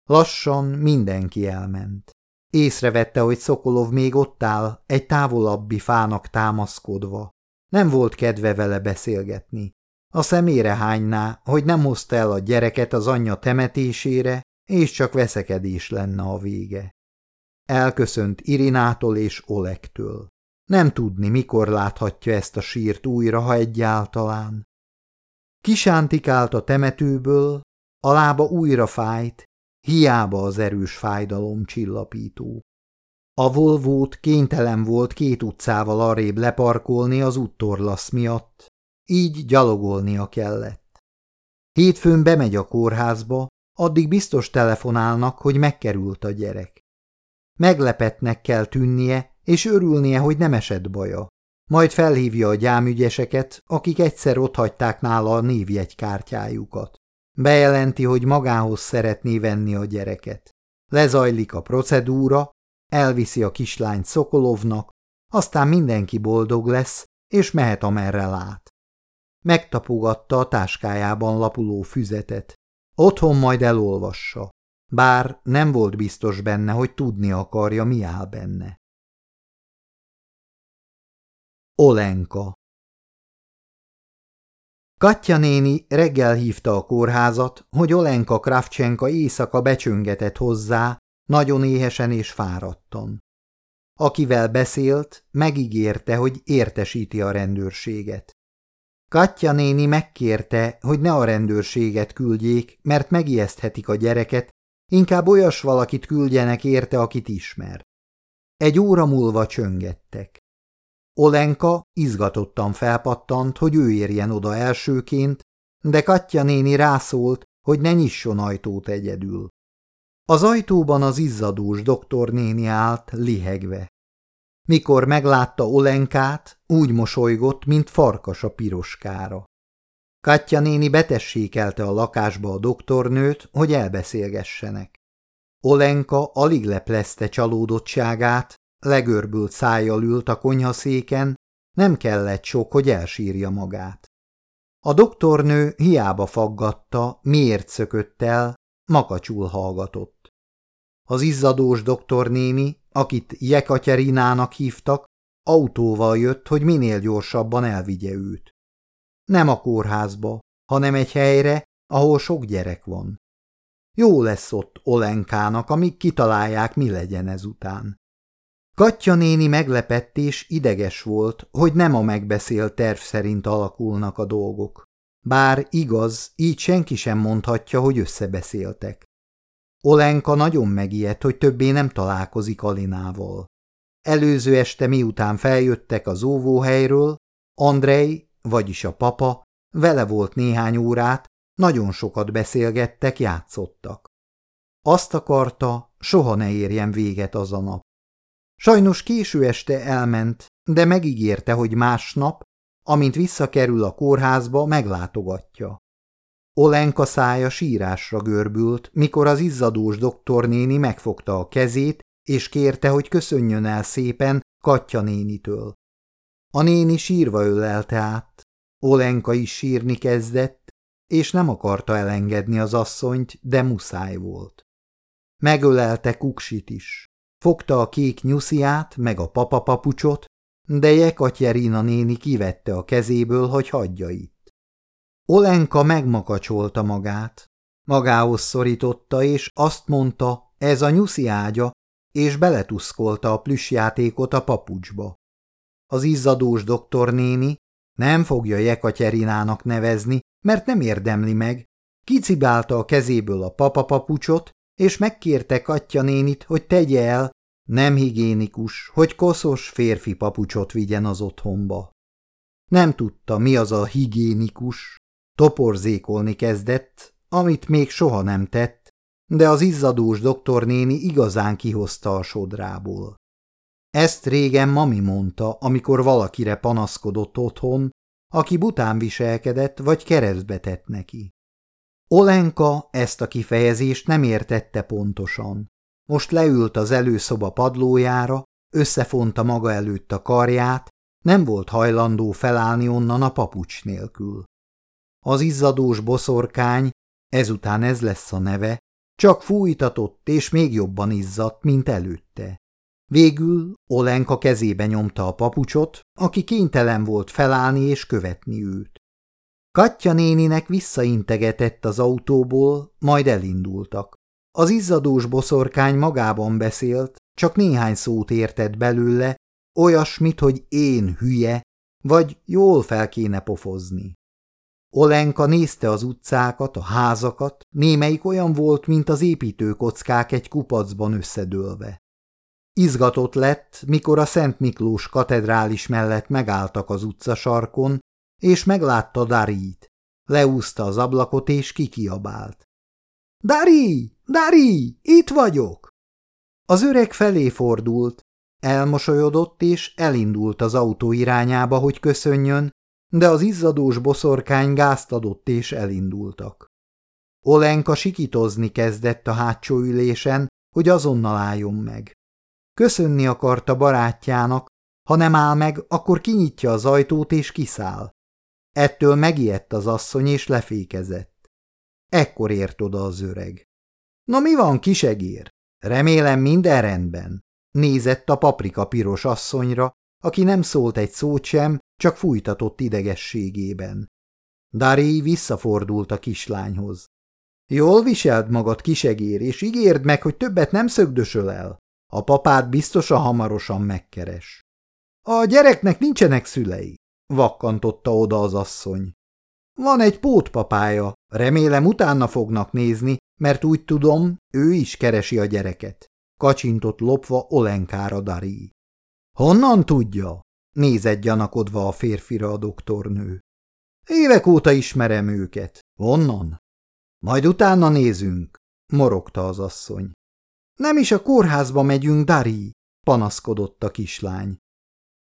Lassan mindenki elment. Észrevette, hogy Szokolov még ott áll, egy távolabbi fának támaszkodva. Nem volt kedve vele beszélgetni. A szemére hányná, hogy nem hozta el a gyereket az anyja temetésére, és csak veszekedés lenne a vége. Elköszönt Irinától és Olektől. Nem tudni, mikor láthatja ezt a sírt újra, ha egyáltalán. Kisántikált a temetőből, a lába újra fájt, hiába az erős fájdalom csillapító. A Volvót kénytelen volt két utcával arrébb leparkolni az úttorlasz miatt, így gyalogolnia kellett. Hétfőn bemegy a kórházba, addig biztos telefonálnak, hogy megkerült a gyerek. Meglepetnek kell tűnnie, és örülnie, hogy nem esett baja. Majd felhívja a gyámügyeseket, akik egyszer otthagyták nála a névjegykártyájukat. Bejelenti, hogy magához szeretné venni a gyereket. Lezajlik a procedúra, elviszi a kislányt Szokolovnak, aztán mindenki boldog lesz, és mehet amerre lát. Megtapogatta a táskájában lapuló füzetet. Otthon majd elolvassa, bár nem volt biztos benne, hogy tudni akarja, mi áll benne. Olenka Katya néni reggel hívta a kórházat, hogy Olenka Kravcsenka éjszaka becsöngetett hozzá, nagyon éhesen és fáradtan. Akivel beszélt, megígérte, hogy értesíti a rendőrséget. Katya néni megkérte, hogy ne a rendőrséget küldjék, mert megijeszthetik a gyereket, inkább olyas valakit küldjenek érte, akit ismer. Egy óra múlva csöngettek. Olenka izgatottan felpattant, hogy ő érjen oda elsőként, de Katya néni rászólt, hogy ne nyisson ajtót egyedül. Az ajtóban az izzadós doktornéni állt, lihegve. Mikor meglátta Olenkát, úgy mosolygott, mint farkas a piroskára. Katya néni betessékelte a lakásba a doktornőt, hogy elbeszélgessenek. Olenka alig leplezte csalódottságát, legörbült szájjal ült a konyhaszéken, nem kellett sok, hogy elsírja magát. A doktornő hiába faggatta, miért szökött el, makacsul hallgatott. Az izzadós doktornéni, akit Jekatyerinának hívtak, autóval jött, hogy minél gyorsabban elvigye őt. Nem a kórházba, hanem egy helyre, ahol sok gyerek van. Jó lesz ott Olenkának, amíg kitalálják, mi legyen ezután. Katya néni meglepett és ideges volt, hogy nem a megbeszélt terv szerint alakulnak a dolgok. Bár igaz, így senki sem mondhatja, hogy összebeszéltek. Olenka nagyon megijedt, hogy többé nem találkozik Alinával. Előző este miután feljöttek az óvóhelyről, Andrei, vagyis a papa, vele volt néhány órát, nagyon sokat beszélgettek, játszottak. Azt akarta, soha ne érjen véget az a nap. Sajnos késő este elment, de megígérte, hogy másnap, amint visszakerül a kórházba, meglátogatja. Olenka szája sírásra görbült, mikor az izzadós doktornéni megfogta a kezét, és kérte, hogy köszönjön el szépen Katya nénitől. A néni sírva ölelte át. Olenka is sírni kezdett, és nem akarta elengedni az asszonyt, de muszáj volt. Megölelte Kuksit is. Fogta a kék nyusziát, meg a papapapucsot, de Jekatyerina néni kivette a kezéből, hogy hagyja itt. Olenka megmakacsolta magát, magához szorította, és azt mondta, ez a nyuszi ágya, és beletuszkolta a plüssjátékot a papucsba. Az izzadós doktornéni nem fogja Jekatyerinának nevezni, mert nem érdemli meg, kicibálta a kezéből a papapapucsot, és megkérte Katya nénit, hogy tegye el, nem higiénikus, hogy koszos férfi papucsot vigyen az otthonba. Nem tudta, mi az a higiénikus, toporzékolni kezdett, amit még soha nem tett, de az izzadós doktornéni igazán kihozta a sodrából. Ezt régen mami mondta, amikor valakire panaszkodott otthon, aki bután viselkedett vagy keresztbe tett neki. Olenka ezt a kifejezést nem értette pontosan. Most leült az előszoba padlójára, összefonta maga előtt a karját, nem volt hajlandó felállni onnan a papucs nélkül. Az izzadós boszorkány, ezután ez lesz a neve, csak fújtatott és még jobban izzadt, mint előtte. Végül Olenka kezébe nyomta a papucsot, aki kénytelen volt felállni és követni őt. Katya néninek visszaintegetett az autóból, majd elindultak. Az izzadós boszorkány magában beszélt, csak néhány szót értett belőle, olyasmit, hogy én hülye, vagy jól fel kéne pofozni. Olenka nézte az utcákat, a házakat, némelyik olyan volt, mint az építőkockák egy kupacban összedőlve. Izgatott lett, mikor a Szent Miklós katedrális mellett megálltak az utcasarkon, és meglátta Darit. Leúzta az ablakot, és kikiabált. – Dari! Dari! Itt vagyok! Az öreg felé fordult, elmosolyodott, és elindult az autó irányába, hogy köszönjön, de az izzadós boszorkány gázt adott, és elindultak. Olenka sikitozni kezdett a hátsó ülésen, hogy azonnal álljon meg. Köszönni akarta barátjának, ha nem áll meg, akkor kinyitja az ajtót és kiszáll. Ettől megijedt az asszony és lefékezett. Ekkor ért oda az öreg. – Na mi van, kisegér? Remélem minden rendben. Nézett a paprika piros asszonyra, aki nem szólt egy szót sem, csak fújtatott idegességében. Dari visszafordult a kislányhoz. Jól viselt magad, kisegér, és ígérd meg, hogy többet nem szögdösöl el. A papát biztosan hamarosan megkeres. A gyereknek nincsenek szülei, vakkantotta oda az asszony. Van egy pótpapája, remélem utána fognak nézni, mert úgy tudom, ő is keresi a gyereket. Kacsintott lopva Olenkára Dari. Honnan tudja? Nézett gyanakodva a férfira a doktornő. Évek óta ismerem őket. Honnan? Majd utána nézünk, morogta az asszony. Nem is a kórházba megyünk, Dari, panaszkodott a kislány.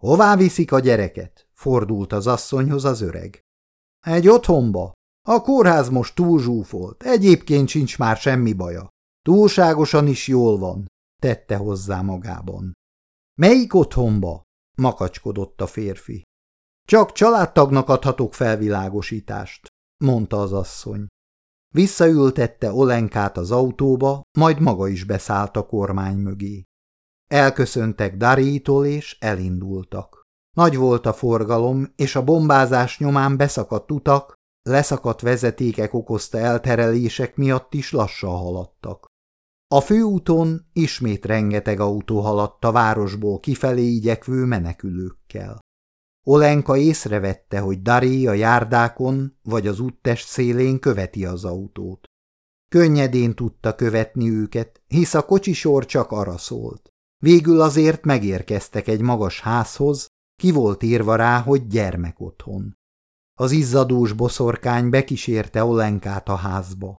Hová viszik a gyereket? Fordult az asszonyhoz az öreg. Egy otthonba. A kórház most túl zsúfolt, egyébként sincs már semmi baja. Túlságosan is jól van, tette hozzá magában. Melyik otthonba? makacskodott a férfi. Csak családtagnak adhatok felvilágosítást, mondta az asszony. Visszaültette Olenkát az autóba, majd maga is beszállt a kormány mögé. Elköszöntek Darítól és elindultak. Nagy volt a forgalom, és a bombázás nyomán beszakadt utak, leszakadt vezetékek okozta elterelések miatt is lassan haladtak. A főúton ismét rengeteg autó haladt a városból kifelé igyekvő menekülőkkel. Olenka észrevette, hogy Dari a járdákon vagy az úttest szélén követi az autót. Könnyedén tudta követni őket, hisz a kocsisor csak arra szólt. Végül azért megérkeztek egy magas házhoz, ki volt írva rá, hogy gyermek otthon. Az izzadós boszorkány bekísérte Olenkát a házba.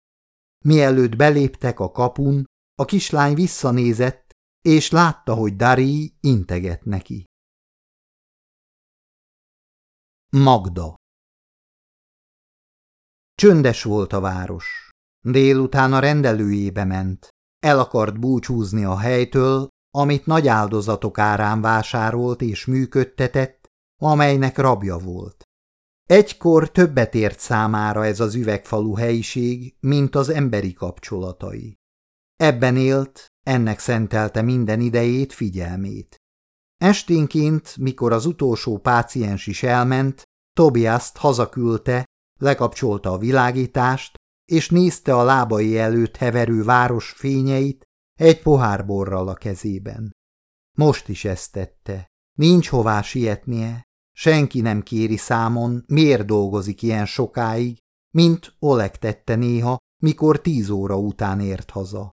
Mielőtt beléptek a kapun, a kislány visszanézett, és látta, hogy Dari integet neki. Magda Csöndes volt a város. Délután a rendelőjébe ment. El akart búcsúzni a helytől, amit nagy áldozatok árán vásárolt és működtetett, amelynek rabja volt. Egykor többet ért számára ez az üvegfalú helyiség, mint az emberi kapcsolatai. Ebben élt, ennek szentelte minden idejét, figyelmét. Esténként, mikor az utolsó páciens is elment, Tobiaszt hazaküldte, lekapcsolta a világítást, és nézte a lábai előtt heverő város fényeit egy pohár borral a kezében. Most is ezt tette. Nincs hová sietnie, senki nem kéri számon, miért dolgozik ilyen sokáig, mint Oleg tette néha, mikor tíz óra után ért haza.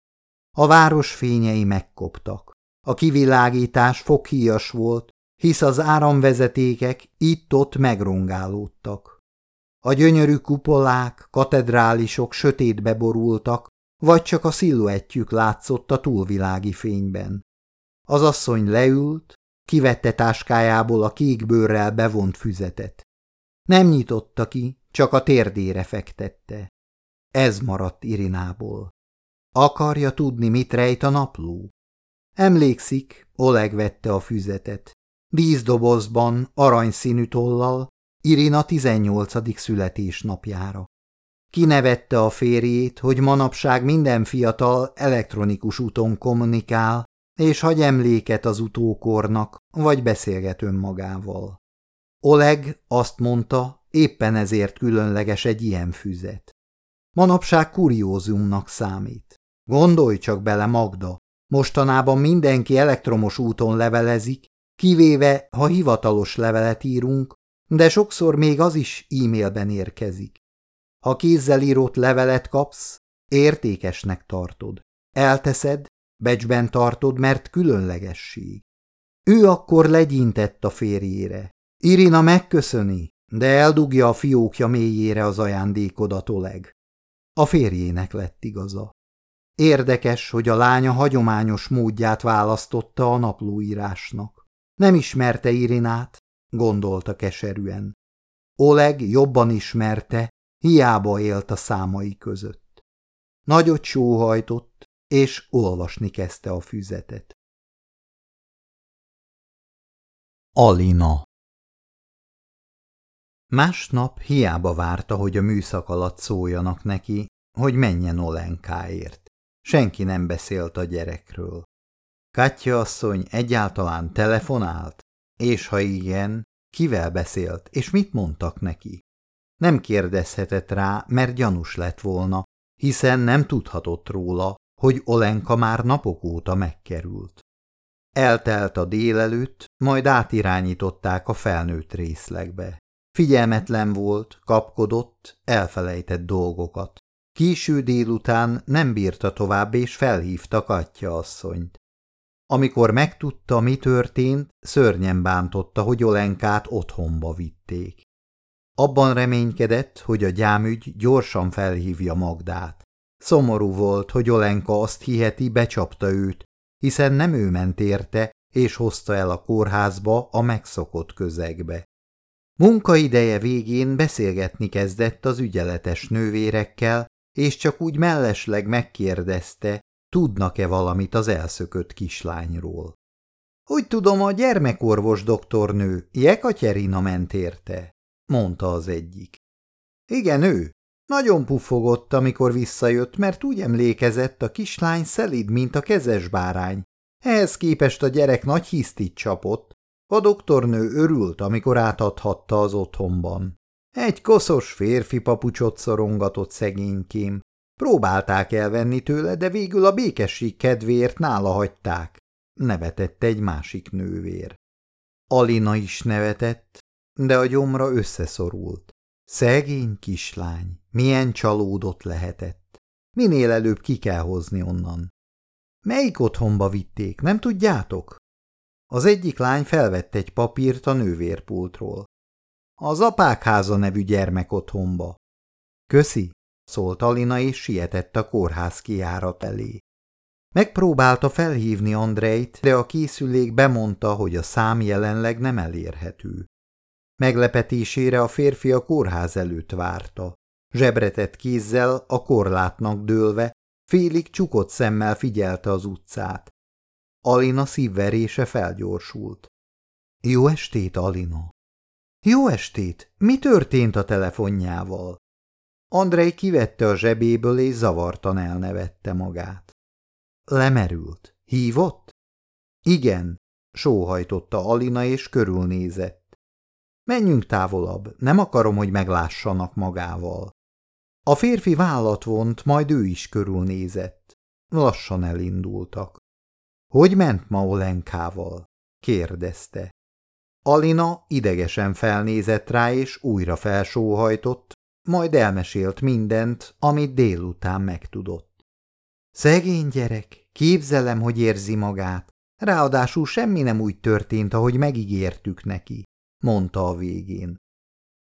A város fényei megkoptak. A kivilágítás foghíjas volt, hisz az áramvezetékek itt-ott megrongálódtak. A gyönyörű kupolák, katedrálisok sötétbe borultak, vagy csak a sziluettjük látszott a túlvilági fényben. Az asszony leült, kivette táskájából a kékbőrrel bevont füzetet. Nem nyitotta ki, csak a térdére fektette. Ez maradt Irinából. Akarja tudni, mit rejt a napló? Emlékszik, Oleg vette a füzetet. Díszdobozban, aranyszínű tollal, Irina 18. születésnapjára. Kinevette a férjét, hogy manapság minden fiatal elektronikus úton kommunikál, és hagy emléket az utókornak, vagy beszélget önmagával. Oleg azt mondta, éppen ezért különleges egy ilyen füzet. Manapság kuriózumnak számít. Gondolj csak bele, Magda, mostanában mindenki elektromos úton levelezik, kivéve, ha hivatalos levelet írunk, de sokszor még az is e-mailben érkezik. Ha kézzel írott levelet kapsz, értékesnek tartod. Elteszed, becsben tartod, mert különlegesség. Ő akkor legyintett a férjére. Irina megköszöni, de eldugja a fiókja mélyére az ajándékodat Oleg. A férjének lett igaza. Érdekes, hogy a lánya hagyományos módját választotta a naplóírásnak. Nem ismerte Irinát, gondolta keserűen. Oleg jobban ismerte, hiába élt a számai között. Nagyot sóhajtott, és olvasni kezdte a füzetet. Alina Másnap hiába várta, hogy a műszak alatt szóljanak neki, hogy menjen Olenkáért. Senki nem beszélt a gyerekről. Katya asszony egyáltalán telefonált, és ha igen, kivel beszélt, és mit mondtak neki? Nem kérdezhetett rá, mert gyanús lett volna, hiszen nem tudhatott róla, hogy Olenka már napok óta megkerült. Eltelt a délelőtt, majd átirányították a felnőtt részlegbe. Figyelmetlen volt, kapkodott, elfelejtett dolgokat. Késő délután nem bírta tovább, és felhívta Katya asszonyt. Amikor megtudta, mi történt, szörnyen bántotta, hogy Olenkát otthonba vitték. Abban reménykedett, hogy a gyámügy gyorsan felhívja Magdát. Szomorú volt, hogy Olenka azt hiheti, becsapta őt, hiszen nem ő ment érte, és hozta el a kórházba a megszokott közegbe. Munkaideje végén beszélgetni kezdett az ügyeletes nővérekkel, és csak úgy mellesleg megkérdezte, tudnak-e valamit az elszökött kislányról. Úgy tudom, a gyermekorvos doktornő, Jekaterina ment érte, mondta az egyik. Igen, ő. Nagyon puffogott, amikor visszajött, mert úgy emlékezett, a kislány szelid, mint a kezes bárány. Ehhez képest a gyerek nagy hisztit csapott. A doktornő örült, amikor átadhatta az otthonban. Egy koszos férfi papucsot szorongatott szegénykém. Próbálták elvenni tőle, de végül a békesség kedvéért nála hagyták. Nevetett egy másik nővér. Alina is nevetett, de a gyomra összeszorult. Szegény kislány, milyen csalódott lehetett. Minél előbb ki kell hozni onnan. Melyik otthonba vitték, nem tudjátok? Az egyik lány felvette egy papírt a nővérpultról. Az apákháza nevű gyermek otthonba. Köszi, szólt Alina és sietett a kórház kiárat elé. Megpróbálta felhívni Andrejt, de a készülék bemondta, hogy a szám jelenleg nem elérhető. Meglepetésére a férfi a kórház előtt várta. Zsebretett kézzel, a korlátnak dőlve, félig csukott szemmel figyelte az utcát. Alina szívverése felgyorsult. Jó estét, Alina! Jó estét! Mi történt a telefonjával? Andrei kivette a zsebéből és zavartan elnevette magát. Lemerült. Hívott? Igen, sóhajtotta Alina és körülnézett. Menjünk távolabb, nem akarom, hogy meglássanak magával. A férfi vállat vont, majd ő is körülnézett. Lassan elindultak. Hogy ment ma Olenkával? kérdezte. Alina idegesen felnézett rá, és újra felsóhajtott, majd elmesélt mindent, amit délután megtudott. Szegény gyerek, képzelem, hogy érzi magát. Ráadásul semmi nem úgy történt, ahogy megígértük neki, mondta a végén.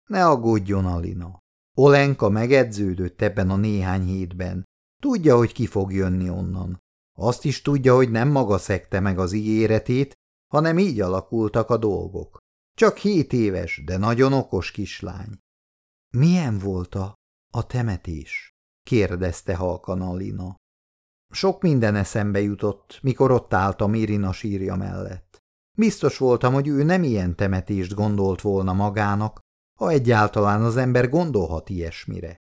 Ne aggódjon, Alina. Olenka megedződött ebben a néhány hétben. Tudja, hogy ki fog jönni onnan. Azt is tudja, hogy nem maga szekte meg az ígéretét, hanem így alakultak a dolgok. Csak hét éves, de nagyon okos kislány. Milyen volt a, a temetés? kérdezte halkan Alina. Sok minden eszembe jutott, mikor ott álltam Irina sírja mellett. Biztos voltam, hogy ő nem ilyen temetést gondolt volna magának, ha egyáltalán az ember gondolhat ilyesmire.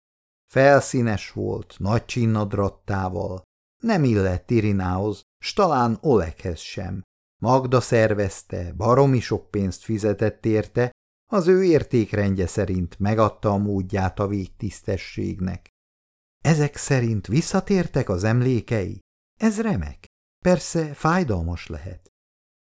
Felszínes volt, nagy csinnadrattával, nem illett Irinához, s talán Oleghez sem. Magda szervezte, baromi sok pénzt fizetett érte, az ő értékrendje szerint megadta a módját a végtisztességnek. Ezek szerint visszatértek az emlékei? Ez remek. Persze fájdalmas lehet.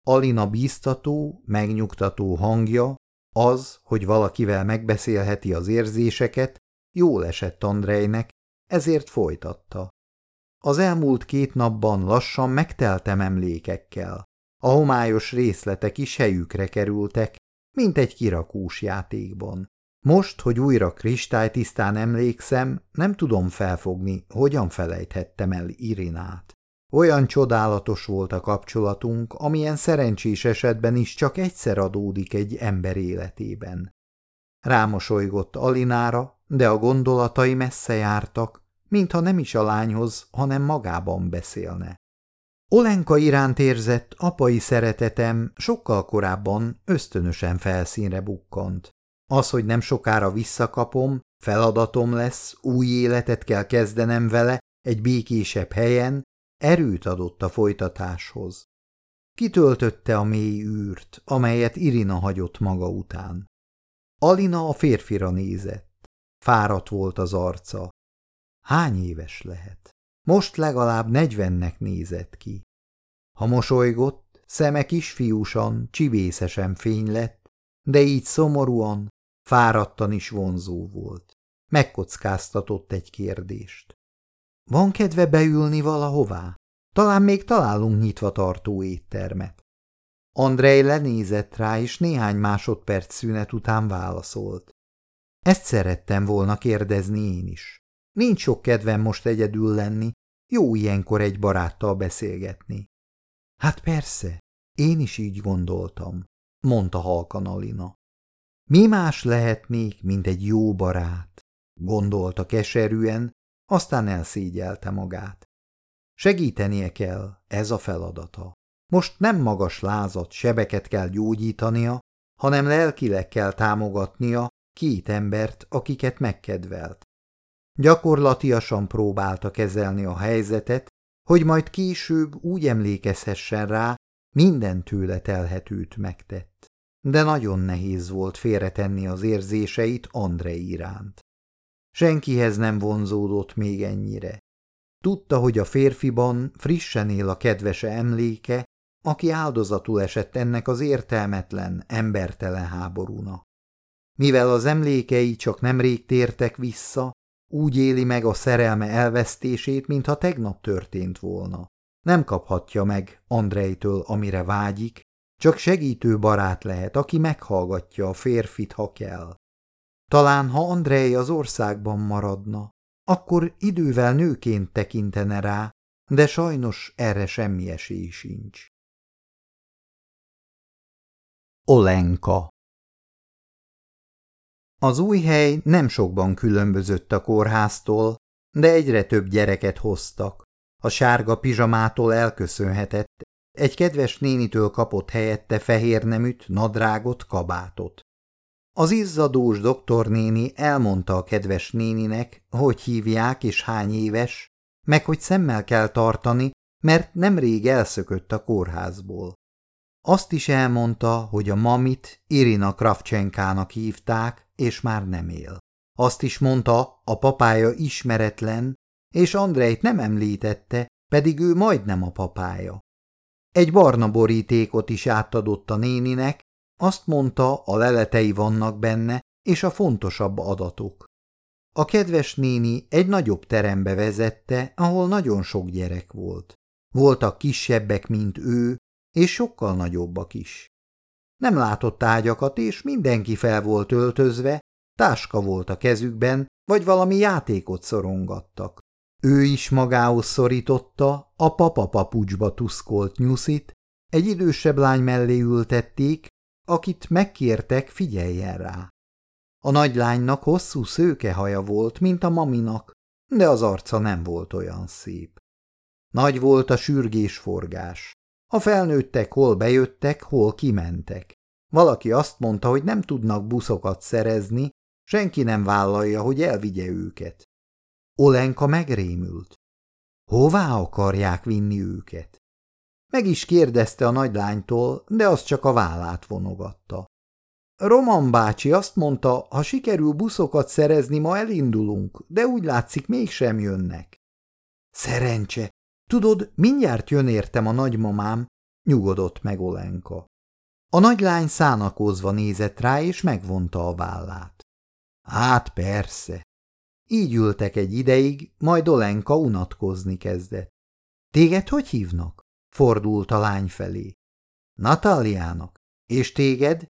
Alina bíztató, megnyugtató hangja, az, hogy valakivel megbeszélheti az érzéseket, jól esett Andrejnek, ezért folytatta. Az elmúlt két napban lassan megteltem emlékekkel. A homályos részletek is helyükre kerültek, mint egy kirakós játékban. Most, hogy újra kristálytisztán emlékszem, nem tudom felfogni, hogyan felejthettem el Irinát. Olyan csodálatos volt a kapcsolatunk, amilyen szerencsés esetben is csak egyszer adódik egy ember életében. Rámosolygott Alinára, de a gondolatai messze jártak, mintha nem is a lányhoz, hanem magában beszélne. Olenka iránt érzett apai szeretetem sokkal korábban ösztönösen felszínre bukkant. Az, hogy nem sokára visszakapom, feladatom lesz, új életet kell kezdenem vele egy békésebb helyen, erőt adott a folytatáshoz. Kitöltötte a mély űrt, amelyet Irina hagyott maga után. Alina a férfira nézett. Fáradt volt az arca. Hány éves lehet? Most legalább negyvennek nézett ki. Ha mosolygott, szeme kisfiúsan, csibészesen fény lett, de így szomorúan, fáradtan is vonzó volt. Megkockáztatott egy kérdést. Van kedve beülni valahová? Talán még találunk nyitva tartó éttermet. Andrej lenézett rá, és néhány másodperc szünet után válaszolt. Ezt szerettem volna kérdezni én is. Nincs sok kedvem most egyedül lenni, jó ilyenkor egy baráttal beszélgetni. Hát persze, én is így gondoltam, mondta halkan Alina. Mi más lehetnék, mint egy jó barát, gondolta keserűen, aztán elszégyelte magát. Segítenie kell, ez a feladata. Most nem magas lázat, sebeket kell gyógyítania, hanem lelkileg kell támogatnia két embert, akiket megkedvelt. Gyakorlatiasan próbálta kezelni a helyzetet, hogy majd később úgy emlékezhessen rá, minden tőle telhetőt megtett. De nagyon nehéz volt félretenni az érzéseit Andrei iránt. Senkihez nem vonzódott még ennyire. Tudta, hogy a férfiban frissen él a kedvese emléke, aki áldozatul esett ennek az értelmetlen, embertelen háborúnak. Mivel az emlékei csak nemrég tértek vissza, úgy éli meg a szerelme elvesztését, mintha tegnap történt volna. Nem kaphatja meg Andrejtől, amire vágyik, csak segítő barát lehet, aki meghallgatja a férfit, ha kell. Talán, ha Andrej az országban maradna, akkor idővel nőként tekintene rá, de sajnos erre semmi esély sincs. Olenka Az új hely nem sokban különbözött a kórháztól, de egyre több gyereket hoztak. A sárga pizsamától elköszönhetett, egy kedves nénitől kapott helyette fehér neműt, nadrágot, kabátot. Az izzadós doktornéni elmondta a kedves néninek, hogy hívják és hány éves, meg hogy szemmel kell tartani, mert nemrég elszökött a kórházból. Azt is elmondta, hogy a mamit Irina Kravcsenkának hívták, és már nem él. Azt is mondta, a papája ismeretlen, és Andrejt nem említette, pedig ő majdnem a papája. Egy barna borítékot is átadott a néninek, azt mondta, a leletei vannak benne, és a fontosabb adatok. A kedves néni egy nagyobb terembe vezette, ahol nagyon sok gyerek volt. Voltak kisebbek, mint ő, és sokkal nagyobbak is. Nem látott ágyakat, és mindenki fel volt öltözve, táska volt a kezükben, vagy valami játékot szorongattak. Ő is magához szorította a papa papucsba tuszkolt nyuszit, egy idősebb lány mellé ültették, akit megkértek, figyeljen rá. A nagylánynak hosszú szőke haja volt, mint a maminak, de az arca nem volt olyan szép. Nagy volt a sürgésforgás. A felnőttek hol bejöttek, hol kimentek. Valaki azt mondta, hogy nem tudnak buszokat szerezni, senki nem vállalja, hogy elvigye őket. Olenka megrémült. Hová akarják vinni őket? Meg is kérdezte a nagylánytól, de az csak a vállát vonogatta. Roman bácsi azt mondta, ha sikerül buszokat szerezni, ma elindulunk, de úgy látszik mégsem jönnek. Szerencse! Tudod, mindjárt jön értem a nagymamám, nyugodott meg Olenka. A nagylány szánakozva nézett rá, és megvonta a vállát. Hát persze. Így ültek egy ideig, majd Olenka unatkozni kezdett. Téged hogy hívnak? Fordult a lány felé. Natáliának. És téged?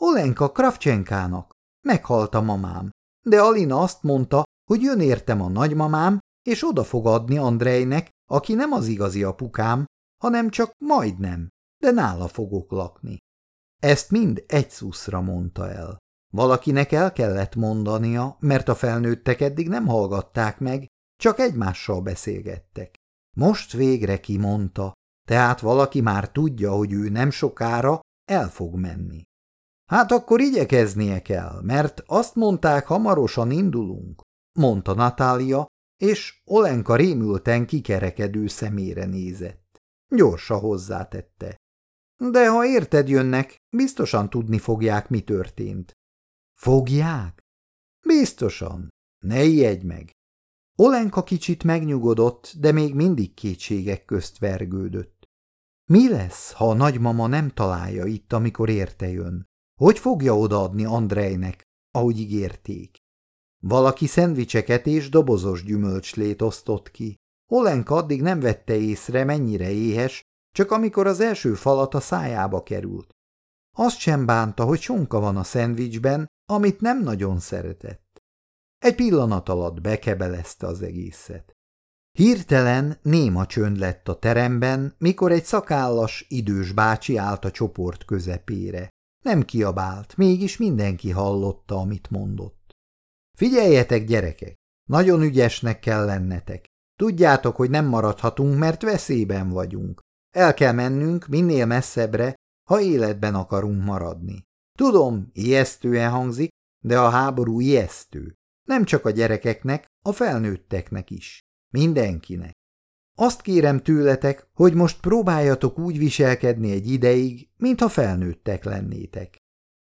Olenka Kravcsenkának. Meghalt a mamám. De Alina azt mondta, hogy jön értem a nagymamám, és oda fog adni Andrejnek, aki nem az igazi apukám, hanem csak majdnem, de nála fogok lakni. Ezt mind egy szuszra mondta el. Valakinek el kellett mondania, mert a felnőttek eddig nem hallgatták meg, csak egymással beszélgettek. Most végre kimondta, tehát valaki már tudja, hogy ő nem sokára el fog menni. Hát akkor igyekeznie kell, mert azt mondták, hamarosan indulunk, mondta Natália, és Olenka rémülten kikerekedő szemére nézett. Gyorsa hozzátette. De ha érted jönnek, biztosan tudni fogják, mi történt. Fogják? Biztosan. Ne ijedj meg. Olenka kicsit megnyugodott, de még mindig kétségek közt vergődött. Mi lesz, ha a nagymama nem találja itt, amikor érte jön? Hogy fogja odaadni Andrejnek, ahogy ígérték? Valaki szendvicseket és dobozos gyümölcslét osztott ki. Olenka addig nem vette észre, mennyire éhes, csak amikor az első falat a szájába került. Azt sem bánta, hogy sonka van a szendvicsben, amit nem nagyon szeretett. Egy pillanat alatt bekebelezte az egészet. Hirtelen néma csönd lett a teremben, mikor egy szakállas, idős bácsi állt a csoport közepére. Nem kiabált, mégis mindenki hallotta, amit mondott. Figyeljetek, gyerekek! Nagyon ügyesnek kell lennetek. Tudjátok, hogy nem maradhatunk, mert veszélyben vagyunk. El kell mennünk minél messzebbre, ha életben akarunk maradni. Tudom, ijesztően hangzik, de a háború ijesztő. Nem csak a gyerekeknek, a felnőtteknek is. Mindenkinek. Azt kérem tőletek, hogy most próbáljatok úgy viselkedni egy ideig, mintha felnőttek lennétek.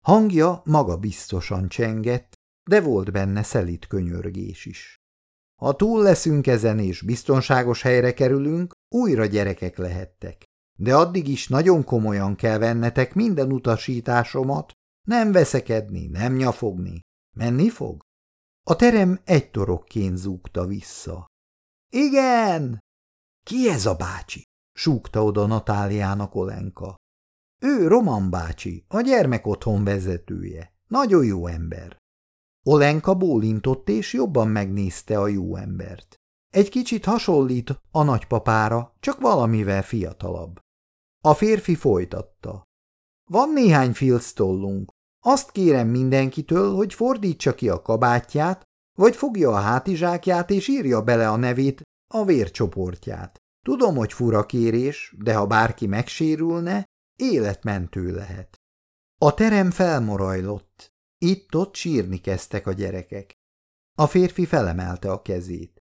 Hangja maga biztosan csengett, de volt benne szelit könyörgés is. Ha túl leszünk ezen és biztonságos helyre kerülünk, újra gyerekek lehettek. De addig is nagyon komolyan kell vennetek minden utasításomat, nem veszekedni, nem nyafogni. Menni fog? A terem egy torokként zúgta vissza. Igen! Ki ez a bácsi? súgta oda Natáliának Olenka. Ő Roman bácsi, a gyermek otthon vezetője. Nagyon jó ember. Olenka bólintott és jobban megnézte a jó embert. Egy kicsit hasonlít a nagypapára, csak valamivel fiatalabb. A férfi folytatta. Van néhány filctollunk. Azt kérem mindenkitől, hogy fordítsa ki a kabátját, vagy fogja a hátizsákját és írja bele a nevét, a vércsoportját. Tudom, hogy fura kérés, de ha bárki megsérülne, életmentő lehet. A terem felmorajlott. Itt-ott sírni kezdtek a gyerekek. A férfi felemelte a kezét.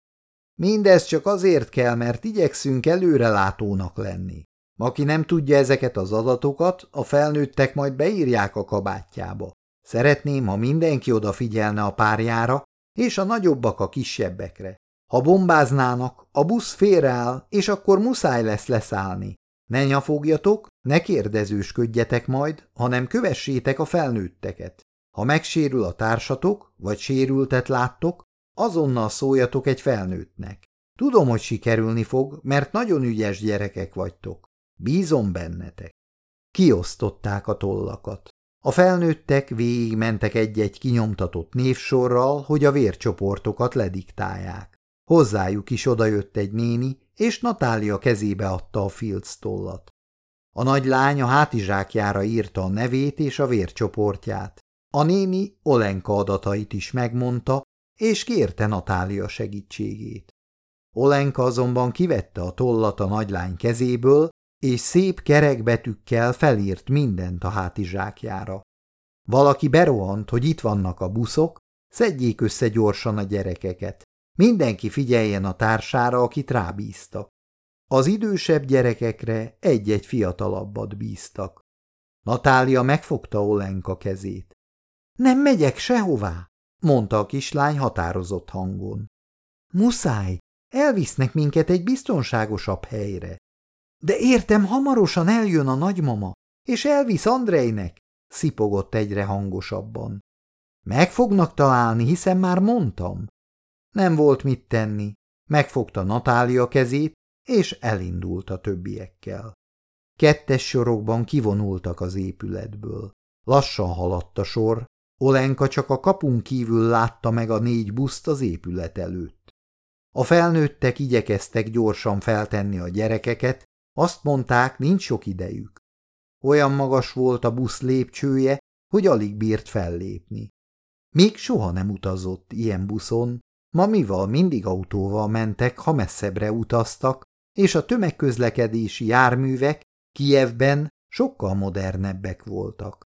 Mindez csak azért kell, mert igyekszünk előrelátónak lenni. Aki nem tudja ezeket az adatokat, a felnőttek majd beírják a kabátjába. Szeretném, ha mindenki odafigyelne a párjára, és a nagyobbak a kisebbekre. Ha bombáznának, a busz félreáll, és akkor muszáj lesz leszállni. Ne nyafogjatok, ne kérdezősködjetek majd, hanem kövessétek a felnőtteket. Ha megsérül a társatok, vagy sérültet láttok, azonnal szóljatok egy felnőttnek. Tudom, hogy sikerülni fog, mert nagyon ügyes gyerekek vagytok. Bízom bennetek. Kiosztották a tollakat. A felnőttek végig mentek egy-egy kinyomtatott névsorral, hogy a vércsoportokat lediktálják. Hozzájuk is odajött egy néni, és Natália kezébe adta a Fields tollat. A nagy lány a hátizsákjára írta a nevét és a vércsoportját. A néni Olenka adatait is megmondta, és kérte Natália segítségét. Olenka azonban kivette a tollat a nagylány kezéből, és szép kerekbetűkkel felírt mindent a hátizsákjára. Valaki berohant, hogy itt vannak a buszok, szedjék össze gyorsan a gyerekeket. Mindenki figyeljen a társára, akit rábíztak. Az idősebb gyerekekre egy-egy fiatalabbat bíztak. Natália megfogta Olenka kezét. Nem megyek sehová, mondta a kislány határozott hangon. Muszáj, elvisznek minket egy biztonságosabb helyre. De értem, hamarosan eljön a nagymama, és elvisz Andrejnek, szipogott egyre hangosabban. Meg fognak találni, hiszen már mondtam. Nem volt mit tenni. Megfogta Natália kezét, és elindult a többiekkel. Kettes sorokban kivonultak az épületből. Lassan haladt a sor, Olenka csak a kapun kívül látta meg a négy buszt az épület előtt. A felnőttek igyekeztek gyorsan feltenni a gyerekeket, azt mondták, nincs sok idejük. Olyan magas volt a busz lépcsője, hogy alig bírt fellépni. Még soha nem utazott ilyen buszon, Mamival mindig autóval mentek, ha messzebbre utaztak, és a tömegközlekedési járművek Kijevben sokkal modernebbek voltak.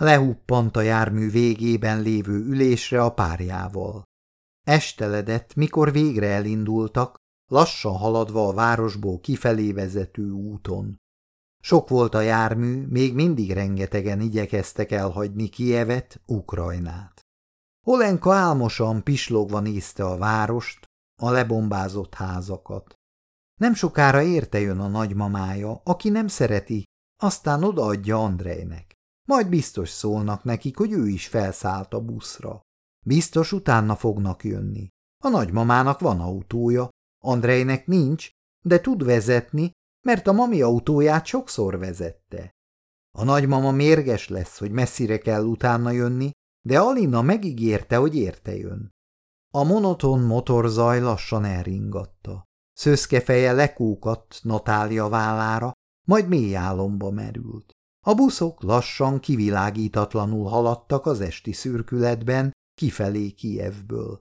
Lehuppant a jármű végében lévő ülésre a párjával. Esteledett, mikor végre elindultak, lassan haladva a városból kifelé vezető úton. Sok volt a jármű, még mindig rengetegen igyekeztek elhagyni Kijevet, Ukrajnát. Olenka álmosan pislogva nézte a várost, a lebombázott házakat. Nem sokára érte jön a nagymamája, aki nem szereti, aztán odaadja Andrejnek. Majd biztos szólnak nekik, hogy ő is felszállt a buszra. Biztos utána fognak jönni. A nagymamának van autója, Andrejnek nincs, de tud vezetni, mert a mami autóját sokszor vezette. A nagymama mérges lesz, hogy messzire kell utána jönni, de Alina megígérte, hogy érte jön. A monoton motorzaj lassan elringatta. Szöszke feje lekúkadt Natália vállára, majd mély álomba merült. A buszok lassan kivilágítatlanul haladtak az esti szürkületben kifelé Kijevből.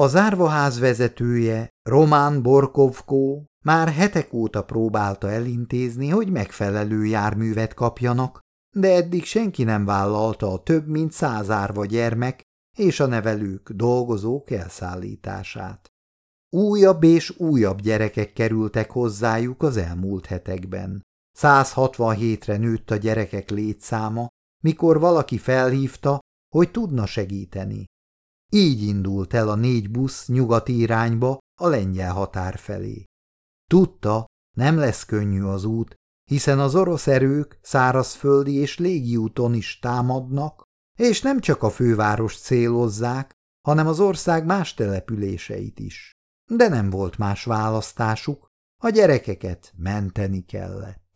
A zárvaház vezetője, Román Borkovkó már hetek óta próbálta elintézni, hogy megfelelő járművet kapjanak, de eddig senki nem vállalta a több mint száz árva gyermek és a nevelők, dolgozók elszállítását. Újabb és újabb gyerekek kerültek hozzájuk az elmúlt hetekben. 167-re nőtt a gyerekek létszáma, mikor valaki felhívta, hogy tudna segíteni. Így indult el a négy busz nyugati irányba a lengyel határ felé. Tudta, nem lesz könnyű az út, hiszen az orosz erők szárazföldi és légiúton is támadnak, és nem csak a főváros célozzák, hanem az ország más településeit is. De nem volt más választásuk, a gyerekeket menteni kellett.